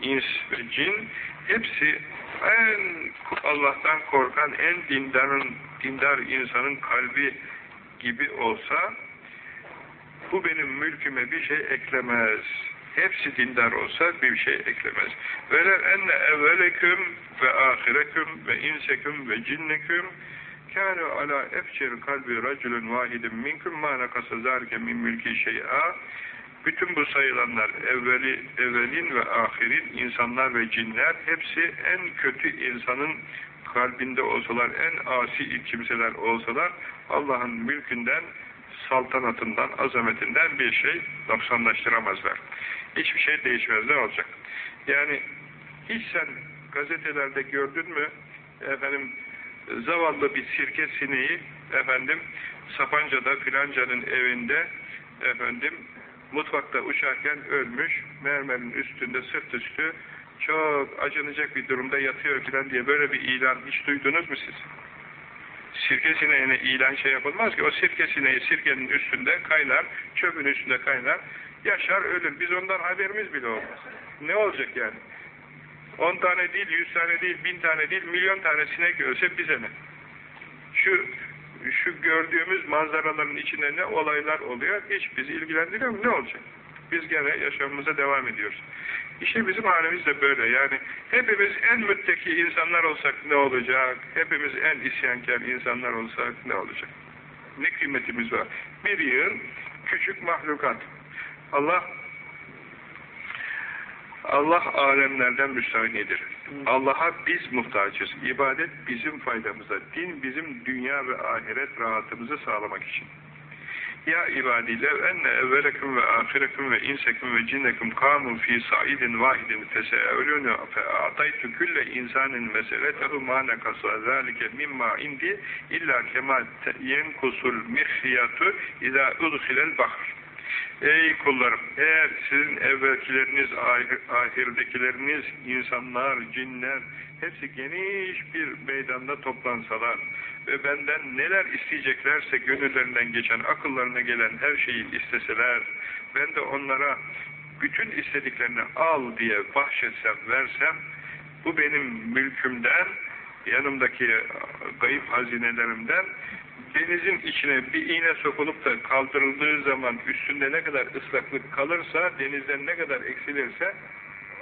A: ins ve cin hepsi en Allah'tan korkan en dindarın dindar insanın kalbi gibi olsa bu benim mülküme bir şey eklemez. Hepsi dindar olsa bir şey eklemez. Velev enne evveleküm ve ahireküm ve inseküm ve cinneküm kâne ala efçeri kalbi raculun vahidin minkum ma nakasa zâlike min mülki şey'a bütün bu sayılanlar evveli, evvelin ve ahirin insanlar ve cinler hepsi en kötü insanın kalbinde olsalar, en asi kimseler olsalar Allah'ın mülkünden, saltanatından, azametinden bir şey noksanlaştıramazlar. Hiçbir şey değişmez. Ne olacak? Yani hiç sen gazetelerde gördün mü efendim zavallı bir sirke sineği efendim Sapanca'da filancanın evinde efendim mutfakta uçarken ölmüş mermerin üstünde sırt üstü çok acınacak bir durumda yatıyor filan diye böyle bir ilan hiç duydunuz mu siz? Sirke sineğine ilan şey yapılmaz ki. O sirke sineği sirkenin üstünde kaynar, çöpün üstünde kaynar, yaşar ölür. Biz ondan haberimiz bile olmaz. Ne olacak yani? 10 tane değil, 100 tane değil, 1000 tane değil, milyon tane sinek ölse bize ne? Şu şu gördüğümüz manzaraların içinde ne olaylar oluyor hiç bizi ilgilendiriyor mu? Ne olacak? Biz gene yaşamımıza devam ediyoruz. İşte bizim halimiz de böyle. Yani hepimiz en mütteki insanlar olsak ne olacak? Hepimiz en isyankar insanlar olsak ne olacak? Ne kıymetimiz var? Bir yığın küçük mahlukat. Allah Allah alemlerden müstahinidir. Allah'a biz muhtacız. İbadet bizim faydamıza. Din bizim dünya ve ahiret rahatımızı sağlamak için. Ya ibadî lev enne evvelekum ve ahirekum ve insekum ve cinnekum kâmun fî sa'idin vahidin fese'evlûnü fe'ataytu külle insanin meseletehu mâ nekasa zâlike mimmâ indi illa kemâ yenkusul mihyatu izâ udhilel bahr. Ey kullarım! Eğer sizin evvelkileriniz, ahir, ahirdekileriniz, insanlar, cinler, hepsi geniş bir meydanda toplansalar ve benden neler isteyeceklerse gönüllerinden geçen, akıllarına gelen her şeyi isteseler, ben de onlara bütün istediklerini al diye bahşetsem, versem, bu benim mülkümden, yanımdaki gayip hazinelerimden denizin içine bir iğne sokulup da kaldırıldığı zaman üstünde ne kadar ıslaklık kalırsa, denizden ne kadar eksilirse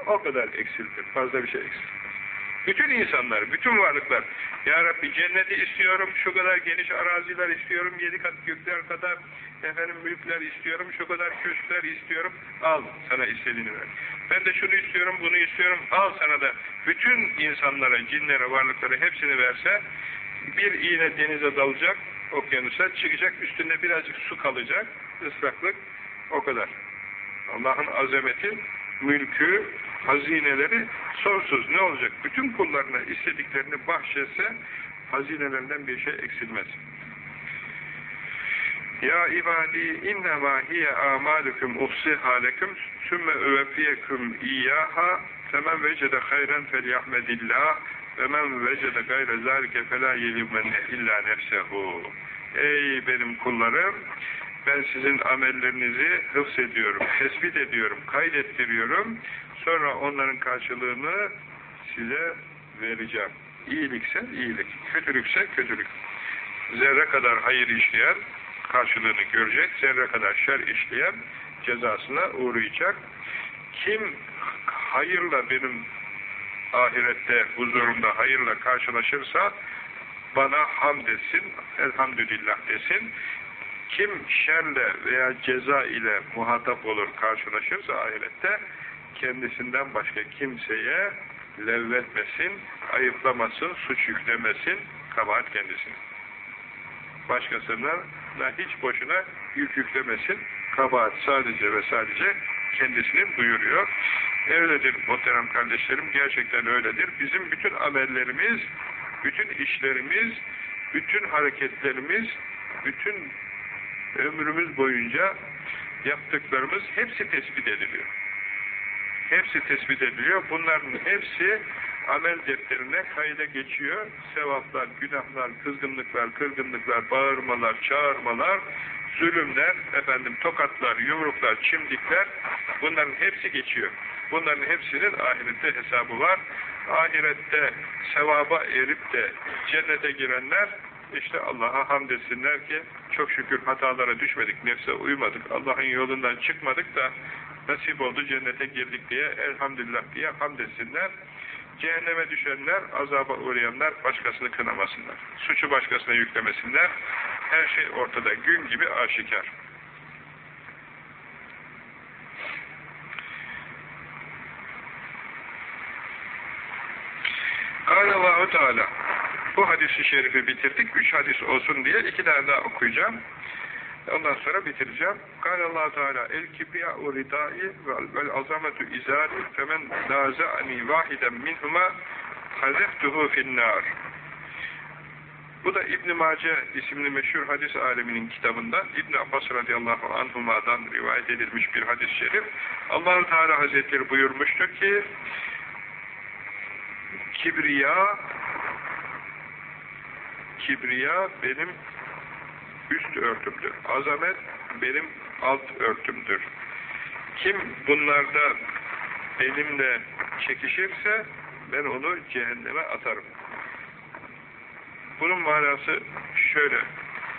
A: o kadar eksiltir. Fazla bir şey eksiltir. Bütün insanlar, bütün varlıklar, Ya Rabbi cenneti istiyorum, şu kadar geniş araziler istiyorum, yedi kat gökler kadar efendim mülkler istiyorum, şu kadar köşkler istiyorum, al sana istediğini ver. Ben de şunu istiyorum, bunu istiyorum, al sana da bütün insanlara, cinlere, varlıklara hepsini verse, bir iğne denize dalacak, okyanusa çıkacak, üstünde birazcık su kalacak, ıslaklık, o kadar. Allah'ın azameti, mülkü, hazineleri sonsuz. Ne olacak? Bütün kullarına istediklerini bahşetse hazinelerinden bir şey eksilmez. Ya ibadi innema hiye amalukum uhsiha lekum sümme üvefiyeküm iyyaha femen vecede hayren felyahmedillah ve men vecede gayre zalike felâ yelimenne illa nefsehu. Ey benim kullarım! Ben sizin amellerinizi hıfzediyorum, tespit ediyorum, kaydettiriyorum. Sonra onların karşılığını size vereceğim. İyilikse iyilik, kötülükse kötülük. Zerre kadar hayır işleyen karşılığını görecek, zerre kadar şer işleyen cezasına uğrayacak. Kim hayırla benim ahirette, huzurumda hayırla karşılaşırsa bana hamd etsin, elhamdülillah desin. Kim şerle veya ceza ile muhatap olur, karşılaşırsa ahirette kendisinden başka kimseye levvetmesin, ayıplamasın, suç yüklemesin, kabahat kendisini. Başkasına hiç boşuna yük yüklemesin, kabahat sadece ve sadece kendisini duyuruyor. Öyledir muhterem kardeşlerim, gerçekten öyledir. Bizim bütün amellerimiz, bütün işlerimiz, bütün hareketlerimiz, bütün ömrümüz boyunca yaptıklarımız hepsi tespit ediliyor. Hepsi tespit ediliyor. Bunların hepsi amel defterine kayda geçiyor. Sevaplar, günahlar, kızgınlıklar, kırgınlıklar, bağırmalar, çağırmalar, zulümler, efendim tokatlar, yumruklar, çimdikler bunların hepsi geçiyor. Bunların hepsinin ahirette hesabı var. Ahirette sevaba erip de cennete girenler işte Allah'a hamd etsinler ki çok şükür hatalara düşmedik, nefse uymadık, Allah'ın yolundan çıkmadık da nasip oldu cennete girdik diye elhamdülillah diye hamd etsinler. Cehenneme düşenler, azaba uğrayanlar başkasını kınamasınlar. Suçu başkasına yüklemesinler. Her şey ortada, gün gibi aşikar. Allahu Teala Bu hadisi şerifi bitirdik. Üç hadis olsun diye iki tane daha okuyacağım. Ondan sonra bitireceğim. Kâle allah Teala el kibriyâ'u ridâi vel azametu izâri femen nâze'ani vâhiden minhuma hazeftuhu finnâr. Bu da İbn Mace isimli meşhur hadis aleminin kitabından İbn Abbas radıyallahu anhuma'dan rivayet edilmiş bir hadis-i şerif. Allahu Teala Hazretleri buyurmuştur ki Kibriya Kibriya benim üst örtümdür. Azamet benim alt örtümdür. Kim bunlarda benimle çekişirse ben onu cehenneme atarım. Bunun manası şöyle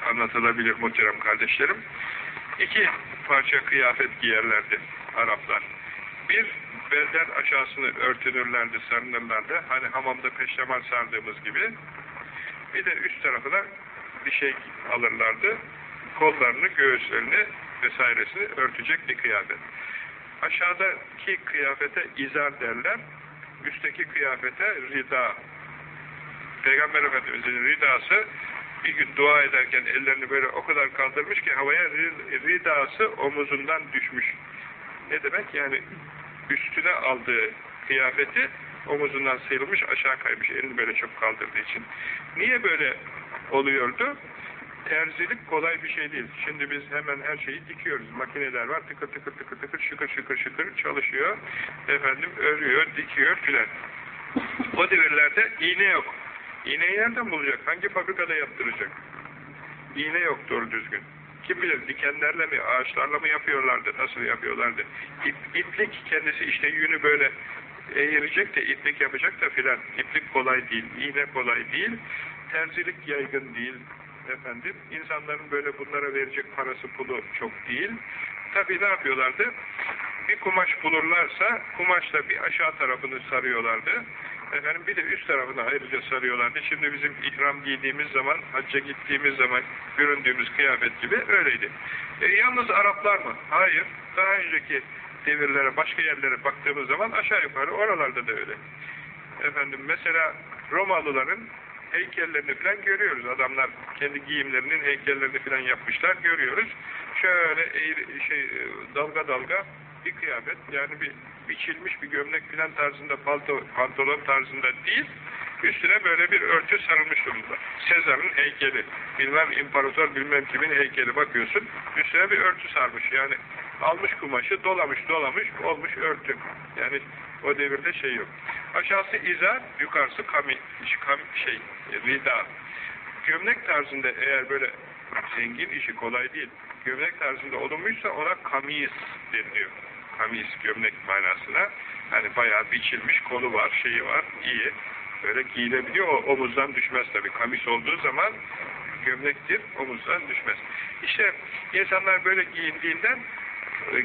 A: anlatılabilir muhterem kardeşlerim. İki parça kıyafet giyerlerdi Araplar. Bir, belden aşağısını örtünürlerdi, sarınırlardı. Hani hamamda peştemal sardığımız gibi. Bir de üst tarafına bir şey alırlardı. Kollarını, göğüslerini vesairesini örtecek bir kıyafet. Aşağıdaki kıyafete izar derler. Üstteki kıyafete rida. Peygamber Efendimiz'in ridası bir gün dua ederken ellerini böyle o kadar kaldırmış ki havaya ridası omuzundan düşmüş. Ne demek? Yani üstüne aldığı kıyafeti omuzundan sıyrılmış aşağı kaymış elini böyle çok kaldırdığı için. Niye böyle oluyordu? Terzilik kolay bir şey değil. Şimdi biz hemen her şeyi dikiyoruz. Makineler var tıkır tıkır tıkır tıkır şıkır şıkır şıkır çalışıyor. Efendim örüyor, dikiyor filan. O devirlerde iğne yok. İğneyi nereden bulacak? Hangi fabrikada yaptıracak? İğne yok doğru düzgün. Kim bilir dikenlerle mi, ağaçlarla mı yapıyorlardı, nasıl yapıyorlardı? İp, iplik kendisi işte yünü böyle eğirecek de iplik yapacak da filan. İplik kolay değil, iğne kolay değil, terzilik yaygın değil efendim. İnsanların böyle bunlara verecek parası pulu çok değil. Tabii ne yapıyorlardı? Bir kumaş bulurlarsa kumaşla bir aşağı tarafını sarıyorlardı. Efendim bir de üst tarafını ayrıca sarıyorlardı. Şimdi bizim ihram giydiğimiz zaman, hacca gittiğimiz zaman göründüğümüz kıyafet gibi öyleydi. E, yalnız Araplar mı? Hayır. Daha önceki devirlere, başka yerlere baktığımız zaman aşağı yukarı oralarda da öyle. Efendim mesela Romalıların heykellerini falan görüyoruz. Adamlar kendi giyimlerinin heykellerini falan yapmışlar, görüyoruz. Şöyle şey, dalga dalga bir kıyafet, yani bir biçilmiş bir gömlek filan tarzında, palto, pantolon tarzında değil, üstüne böyle bir örtü sarılmış durumda. Sezar'ın heykeli, bilmem imparator bilmem kimin heykeli bakıyorsun, üstüne bir örtü sarmış. Yani almış kumaşı, dolamış dolamış, olmuş örtü. Yani o devirde şey yok. Aşağısı izar, yukarısı kami, kam, şey, rida. Gömlek tarzında eğer böyle zengin işi kolay değil, gömlek tarzında olunmuşsa ona kamis deniliyor. Kamis, gömlek manasına. Hani bayağı biçilmiş, kolu var, şeyi var, iyi. Böyle giyilebiliyor, omuzdan düşmez tabii. Kamis olduğu zaman gömlektir, omuzdan düşmez. İşte insanlar böyle giyindiğinden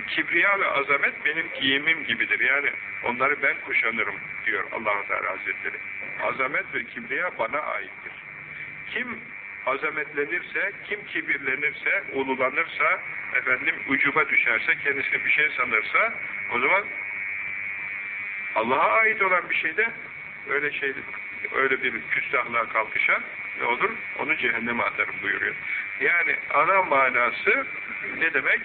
A: kibriya ve azamet benim giyimim gibidir. Yani onları ben kuşanırım diyor allah Teala Hazretleri. Azamet ve kibriya bana aittir. Kim azametlenirse, kim kibirlenirse, ululanırsa, efendim ucuba düşerse, kendisine bir şey sanırsa, o zaman Allah'a ait olan bir şeyde öyle şey, öyle bir küstahlığa kalkışan ne olur? Onu cehenneme atarım buyuruyor. Yani ana manası ne demek?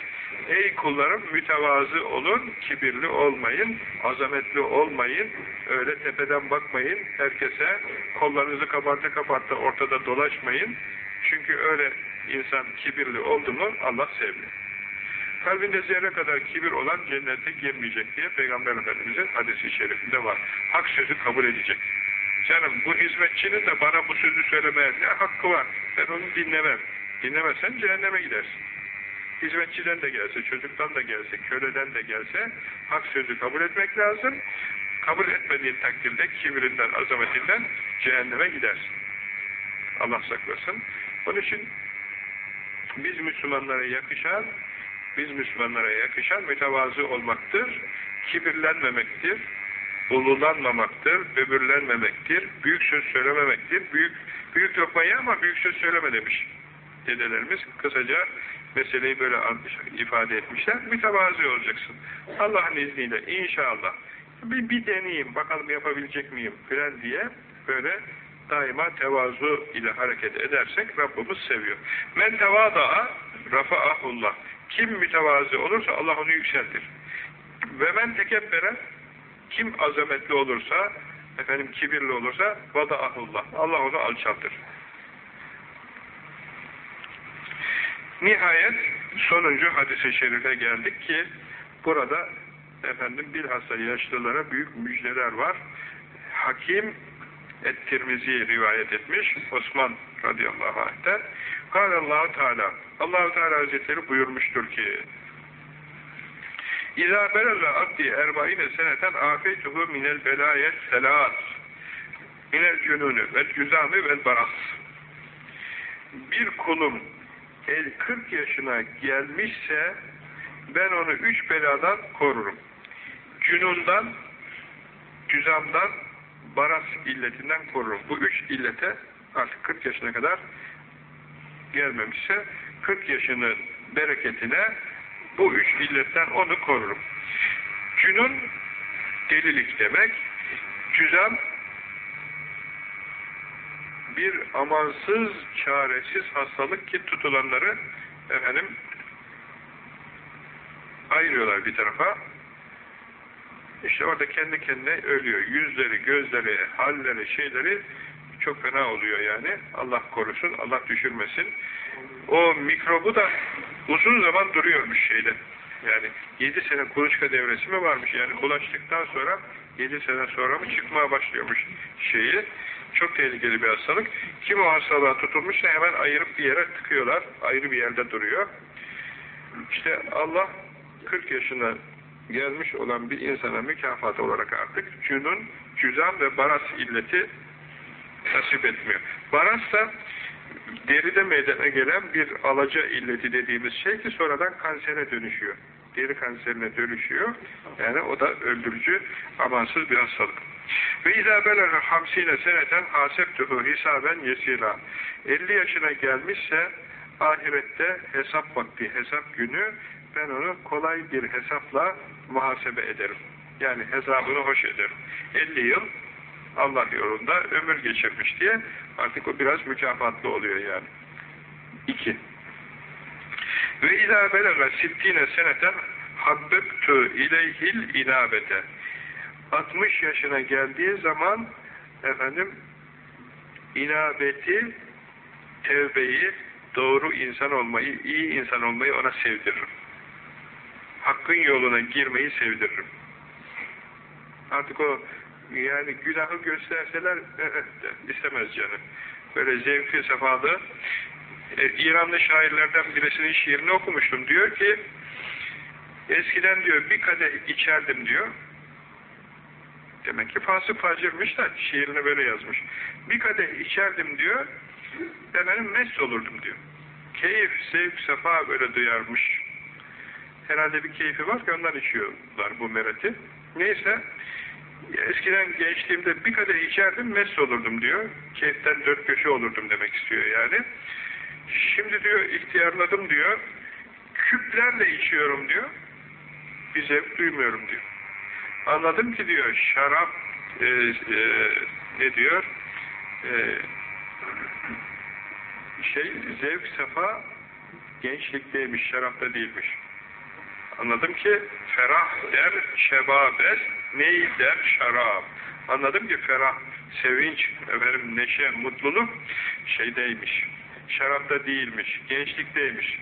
A: Ey kullarım mütevazı olun, kibirli olmayın, azametli olmayın, öyle tepeden bakmayın, herkese kollarınızı kabarta kabarta ortada dolaşmayın. Çünkü öyle insan kibirli oldu mu Allah sevmiyor. Kalbinde zerre kadar kibir olan cennete girmeyecek diye Peygamber Efendimiz'in hadisi şerifinde var. Hak sözü kabul edecek. Canım bu hizmetçinin de bana bu sözü söylemeye ne hakkı var? Ben onu dinlemem. Dinlemezsen cehenneme gidersin. Hizmetçiden de gelse, çocuktan da gelse, köleden de gelse hak sözü kabul etmek lazım. Kabul etmediğin takdirde kibirinden, azametinden cehenneme gidersin. Allah saklasın. Onun için biz Müslümanlara yakışan biz Müslümanlara yakışan mütevazı olmaktır, kibirlenmemektir, ululanmamaktır, böbürlenmemektir, büyük söz söylememektir, büyük büyük lokmayı ama büyük söz söyleme demiş dedelerimiz. Kısaca meseleyi böyle ifade etmişler. Mütevazi olacaksın. Allah'ın izniyle inşallah bir, bir deneyeyim, bakalım yapabilecek miyim filan diye böyle daima tevazu ile hareket edersek Rabbimiz seviyor. Men tevada'a rafa'ahullah. Kim mütevazi olursa Allah onu yükseltir. Ve men tekebbere kim azametli olursa efendim kibirli olursa vada'ahullah. Allah onu alçaltır. Nihayet sonuncu hadise şerife geldik ki burada efendim bilhassa yaşlılara büyük müjdeler var. Hakim Et-Tirmizi rivayet etmiş Osman radıyallahu anh'ten. Allahu Teala Allahu Teala Hazretleri buyurmuştur ki İzâ belâle abdi erba'ine seneten afeytuhu minel belayet selâs minel cünûnü vel cüzâmi vel baras bir kulum el 40 yaşına gelmişse ben onu üç beladan korurum. Cünundan, cüzamdan, baras illetinden korurum. Bu üç illete artık 40 yaşına kadar gelmemişse 40 yaşının bereketine bu üç illetten onu korurum. Cünun delilik demek, cüzam bir amansız, çaresiz hastalık ki tutulanları efendim ayırıyorlar bir tarafa. İşte orada kendi kendine ölüyor. Yüzleri, gözleri, halleri, şeyleri çok fena oluyor yani. Allah korusun, Allah düşürmesin. O mikrobu da uzun zaman duruyormuş şeyde. Yani 7 sene kuluçka devresi mi varmış? Yani bulaştıktan sonra 7 sene sonra mı çıkmaya başlıyormuş şeyi. Çok tehlikeli bir hastalık. Kim o hastalığa tutulmuşsa hemen ayırıp bir yere tıkıyorlar. Ayrı bir yerde duruyor. İşte Allah 40 yaşına gelmiş olan bir insana mükafat olarak artık cünun, cüzam ve baras illeti nasip etmiyor. Baras da deride meydana gelen bir alaca illeti dediğimiz şey ki sonradan kansere dönüşüyor. Deri kanserine dönüşüyor. Yani o da öldürücü, amansız bir hastalık. Ve izâ belâhe hamsîne seneten hasebtuhu hisaben yesîlâ. 50 yaşına gelmişse ahirette hesap vakti, hesap günü ben onu kolay bir hesapla muhasebe ederim. Yani hesabını hoş ederim. 50 yıl Allah yolunda ömür geçirmiş diye artık o biraz mükafatlı oluyor yani. 2. Ve izâ belega sittine seneten habbebtu ileyhil inabete 60 yaşına geldiği zaman efendim inabeti tevbeyi doğru insan olmayı, iyi insan olmayı ona sevdiririm. Hakkın yoluna girmeyi sevdiririm. Artık o yani günahı gösterseler istemez canım. Böyle zevkli sefalı e, İranlı şairlerden birisinin şiirini okumuştum. Diyor ki eskiden diyor bir kadeh içerdim diyor. Demek ki fasık facirmiş da şiirini böyle yazmış. Bir kadeh içerdim diyor. Efendim mest olurdum diyor. Keyif, zevk, sefa böyle duyarmış. Herhalde bir keyfi var ki ondan içiyorlar bu mereti. Neyse eskiden gençliğimde bir kadeh içerdim mest olurdum diyor. Keyiften dört köşe olurdum demek istiyor yani. Şimdi diyor ihtiyarladım diyor. Küplerle içiyorum diyor. Bir zevk duymuyorum diyor. Anladım ki diyor şarap e, e, ne diyor e, şey zevk sefa gençlikteymiş şarapta değilmiş. Anladım ki ferah der şebabes ney der şarap. Anladım ki ferah, sevinç, efendim, neşe, mutluluk şeydeymiş. Şarapta değilmiş, gençlikteymiş.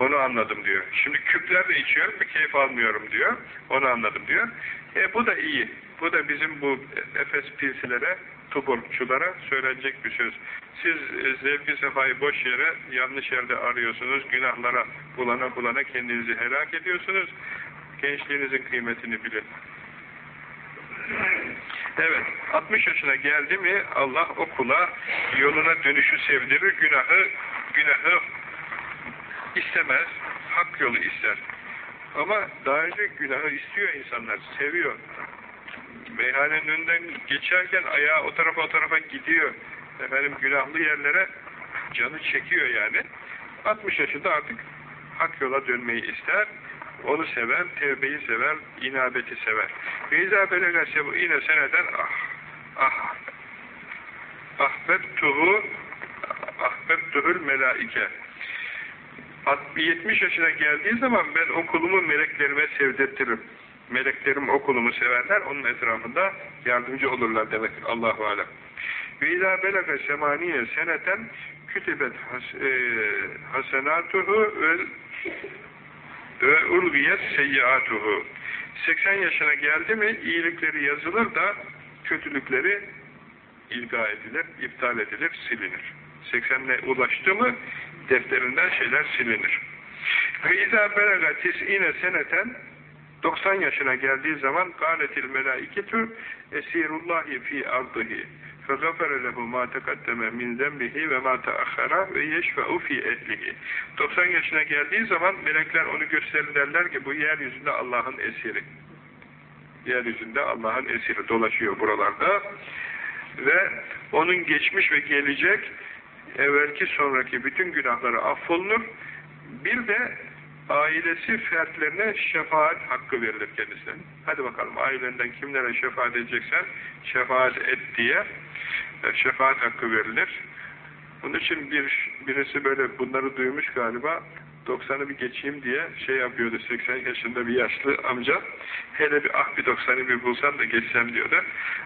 A: Onu anladım diyor. Şimdi küplerle içiyorum bir keyif almıyorum diyor. Onu anladım diyor. E bu da iyi. Bu da bizim bu Efes pilsilere, tuborgçulara söylenecek bir söz. Siz e, zevki sefayı boş yere, yanlış yerde arıyorsunuz. Günahlara bulana bulana kendinizi helak ediyorsunuz. Gençliğinizin kıymetini bilin. Evet, 60 yaşına geldi mi Allah o kula yoluna dönüşü sevdirir, günahı günahı istemez, hak yolu ister. Ama daha önce günahı istiyor insanlar, seviyor. Meyhanenin önünden geçerken ayağı o tarafa o tarafa gidiyor. Efendim günahlı yerlere canı çekiyor yani. 60 yaşında artık hak yola dönmeyi ister. Onu sever, tevbeyi sever, inabeti sever. Feyza belega yine seneden ah, ah ahbebtuhu ahbebtuhul melaike 70 yaşına geldiği zaman ben okulumu meleklerime sevdirtirim. Meleklerim okulumu severler, onun etrafında yardımcı olurlar demek. Allahu alem. Ve izâ belage semaniye seneten kütübet e, hasenatuhu ve ulviyet seyyiatuhu 80 yaşına geldi mi iyilikleri yazılır da kötülükleri ilga edilir, iptal edilir, silinir. 80'le ulaştı mı defterinden şeyler silinir. Ve izâ belaga tis'ine seneten 90 yaşına geldiği zaman gâletil melâiketu esirullahi fî ardıhi فَغَفَرَ لَهُ مَا تَقَدَّمَ مِنْ ذَنْبِهِ وَمَا تَأَخَّرَ وَيَشْفَعُ ف۪ي اَهْلِهِ 90 yaşına geldiği zaman melekler onu gösterirler ki bu yeryüzünde Allah'ın esiri. Yeryüzünde Allah'ın esiri dolaşıyor buralarda ve onun geçmiş ve gelecek evvelki sonraki bütün günahları affolunur. Bir de ailesi fertlerine şefaat hakkı verilir kendisine. Hadi bakalım ailenden kimlere şefaat edeceksen şefaat et diye e, şefaat hakkı verilir. Bunun için bir birisi böyle bunları duymuş galiba 90'ı bir geçeyim diye şey yapıyordu 80 yaşında bir yaşlı amca hele bir ah bir 90'ı bir bulsam da geçsem diyordu.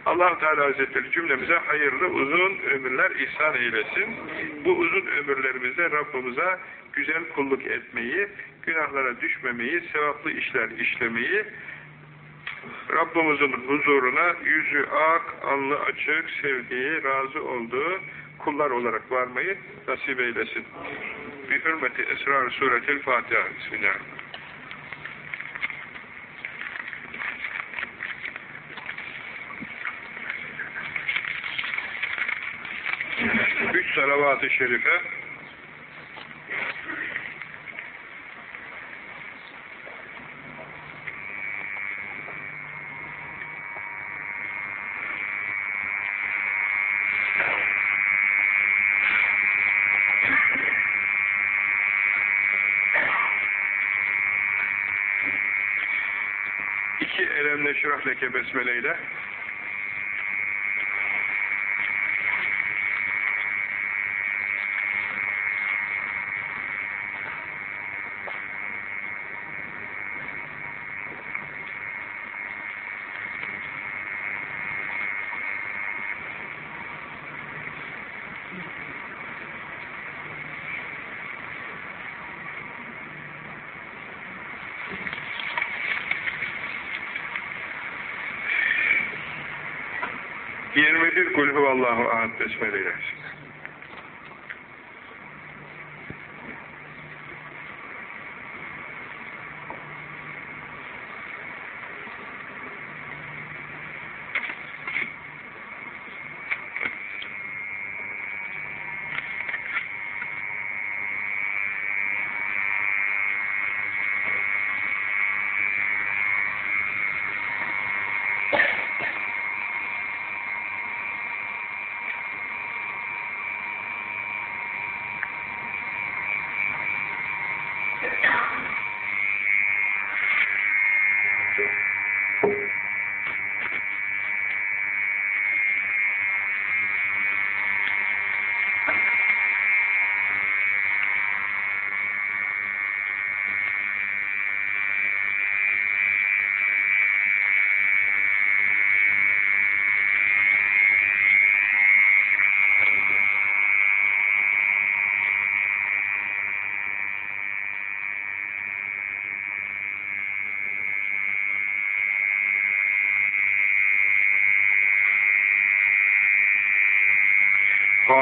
A: allah Teala Hazretleri cümlemize hayırlı uzun ömürler ihsan eylesin. Bu uzun ömürlerimizde Rabbimize güzel kulluk etmeyi, günahlara düşmemeyi, sevaplı işler işlemeyi, Rabbimizin huzuruna yüzü ak, alnı açık, sevdiği, razı olduğu kullar olarak varmayı nasip eylesin. Bi hürmeti esrar suretil Fatiha. Bismillah. Üç salavat-ı şerife iki neşrah leke besmeleyle minutes, Medina.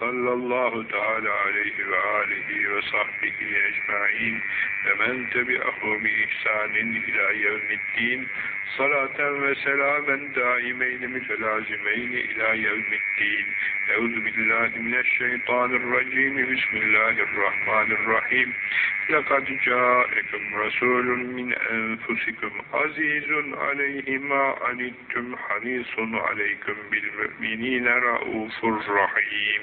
A: صلى الله تعالى عليه وآله وصحبه أجمعين. ومن تبعهم بإحسان إلى يوم الدين صلاة وسلاما دائمين متلازمين إلى يوم الدين. أعوذ بالله من الشيطان الرجيم. بسم الله الرحمن الرحيم. لقد جاءكم رسول من أنفسكم عزيز عليه ما عنتم حريص عليكم بالمؤمنين رؤوف رحيم.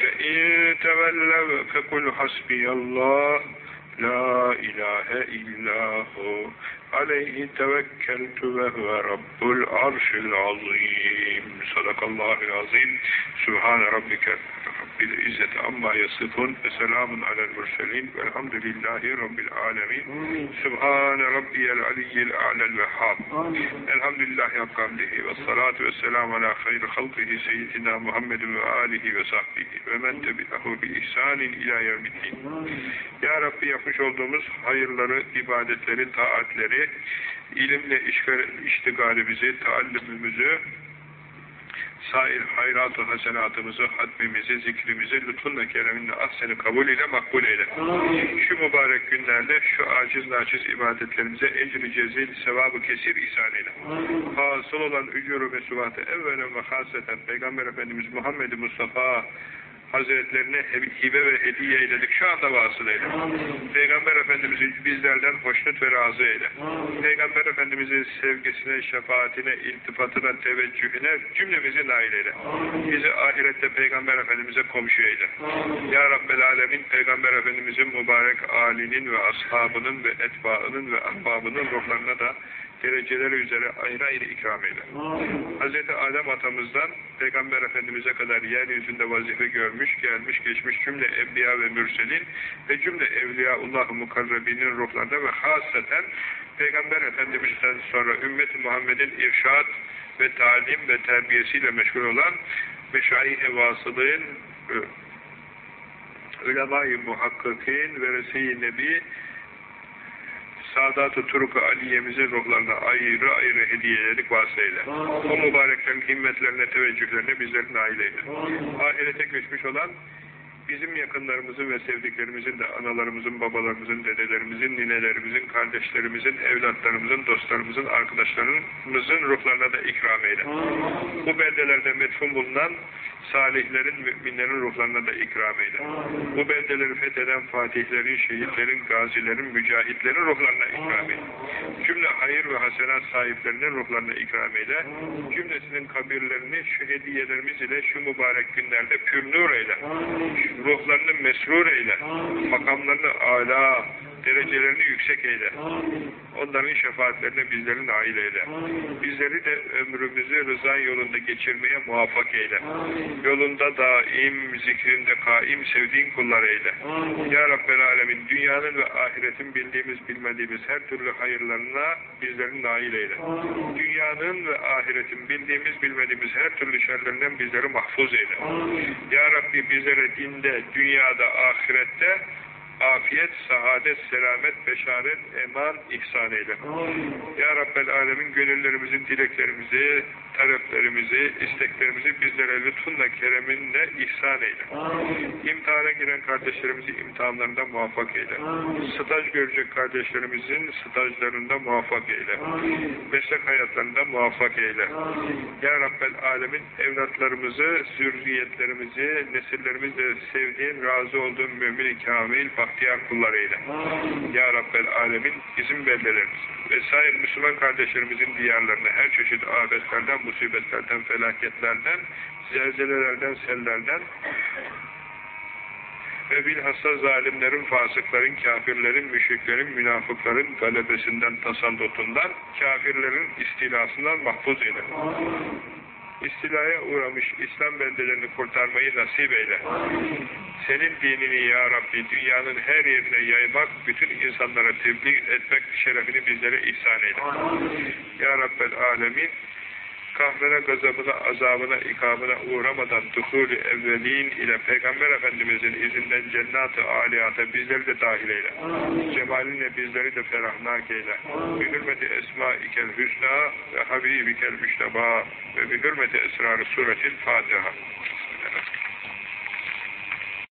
A: فَإِن تَوَلَّوْا فَقُلْ حَسْبِيَ اللَّهُ لَا إِلَٰهَ إِلَّا هُوَ. عَلَيْهِ تَوَكَّلْتُ وَهُوَ رَبُّ الْعَرْشِ الْعَظِيمِ. صَدَقَ اللّٰهُ الْعَظِيمِ. سُبْحَانَ رَبِّكَ. Rabbil izzeti amma yasifun ve selamun alel murselin. Velhamdülillahi rabbil alemin. Sübhane rabbiyel aliyyil a'lel vehhab. Elhamdülillahi hakkamdihi ve salatu ve selamu ala hayri halkihi seyyidina Muhammedin ve alihi ve sahbihi ve men tebi'ahu bi ihsanin ila yevmiddin. Ya Rabbi yapmış olduğumuz hayırları, ibadetleri, taatleri ilimle iştigalimizi, taallümümüzü sair hayrat-ı hasenatımızı, hatmimizi, zikrimizi lütfun ve kereminle ahseni kabul ile makbul eyle. Şu mübarek günlerde şu aciz naçiz ibadetlerimize ecri cezil, sevabı kesir ihsan eyle. Hasıl olan ücuru mesubatı evvelen ve haseten Peygamber Efendimiz Muhammed Mustafa Hazretlerine hibe ve hediye eyledik. Şu anda vasıl eyle. Peygamber Efendimiz'i bizlerden hoşnut ve razı eyle. Peygamber Efendimiz'in sevgisine, şefaatine, iltifatına, teveccühüne cümlemizi nail eyle. Bizi ahirette Peygamber Efendimiz'e komşu eyle. Ya Rabbel Alemin Peygamber Efendimiz'in mübarek âlinin ve ashabının ve etbaının ve ahbabının ruhlarına da dereceleri üzere ayrı ayrı ikram eyle. Hz. Adem atamızdan Peygamber Efendimiz'e kadar yeryüzünde vazife görmüş, gelmiş, geçmiş cümle enbiya ve mürselin ve cümle evliyaullah-ı mukarrebinin ruhlarında ve hasreten Peygamber Efendimiz'den sonra ümmet-i Muhammed'in irşad ve talim ve terbiyesiyle meşgul olan meşayih-i vasılığın ulema-i muhakkikin ve resi-i nebi Sadat-ı Turuk-u Aliye'mizin ruhlarına ayrı ayrı hediyeleri vasıtayla. O mübareklerin himmetlerine, teveccühlerine bizleri nail eyle. Ahirete göçmüş olan bizim yakınlarımızın ve sevdiklerimizin de analarımızın, babalarımızın, dedelerimizin, ninelerimizin, kardeşlerimizin, evlatlarımızın, dostlarımızın, arkadaşlarımızın ruhlarına da ikram eyle. Bu beldelerde metfun bulunan salihlerin, müminlerin ruhlarına da ikram eyle. Bu beldeleri fetheden fatihlerin, şehitlerin, gazilerin, mücahitlerin ruhlarına ikram eyle. Cümle hayır ve hasenat sahiplerinin ruhlarına ikram eyle. Cümlesinin kabirlerini şu hediyelerimiz ile şu mübarek günlerde pür nur eyle. Ruhlarını mesrur eyle. Makamlarını âlâ, derecelerini yüksek eyle. Onların şefaatlerine bizleri nail eyle. Bizleri de ömrümüzü rıza yolunda geçirmeye muvaffak eyle. Yolunda daim, zikrinde kaim, sevdiğin kullar eyle. Ya Rabbel Alemin, dünyanın ve ahiretin bildiğimiz, bilmediğimiz her türlü hayırlarına bizleri nail eyle. Dünyanın ve ahiretin bildiğimiz, bilmediğimiz her türlü şerlerinden bizleri mahfuz eyle. Ya Rabbi bizlere dinde, dünyada, ahirette afiyet, saadet, selamet, beşaret, eman, ihsan eyle. Ya Rabbel Alemin gönüllerimizin dileklerimizi, taleplerimizi, isteklerimizi bizlere lütfunla, kereminle ihsan eyle. İmtihana giren kardeşlerimizi imtihanlarında muvaffak eyle. Staj görecek kardeşlerimizin stajlarında muvaffak eyle. Meslek hayatlarında muvaffak eyle. Ya Rabbel Alemin evlatlarımızı, zürriyetlerimizi, nesillerimizle sevdiğin, razı olduğun mümin-i kamil, bahtiyar kullar eyle. Ya Rabbel Alemin bizim beldelerimiz ve sair Müslüman kardeşlerimizin diyarlarını her çeşit afetlerden, musibetlerden, felaketlerden, zelzelelerden, sellerden ve bilhassa zalimlerin, fasıkların, kafirlerin, müşriklerin, münafıkların galebesinden, tasallutundan, kafirlerin istilasından mahfuz eyle. İstilaya uğramış İslam beldelerini kurtarmayı nasip eyle. Senin dinini ya Rabbi dünyanın her yerine yaymak, bütün insanlara tebliğ etmek şerefini bizlere ihsan eyle. Ya Rabbel Alemin, kahrına, gazabına, azabına, ikamına uğramadan duhul-i evvelin ile Peygamber Efendimizin izinden cennet-i aliyata bizleri de dahil eyle. Cemalinle bizleri de ferahnak eyle. Bi hürmeti esma-ikel hüsna ve habibikel müşteba ve bi hürmeti esrar-ı suretil Fatiha.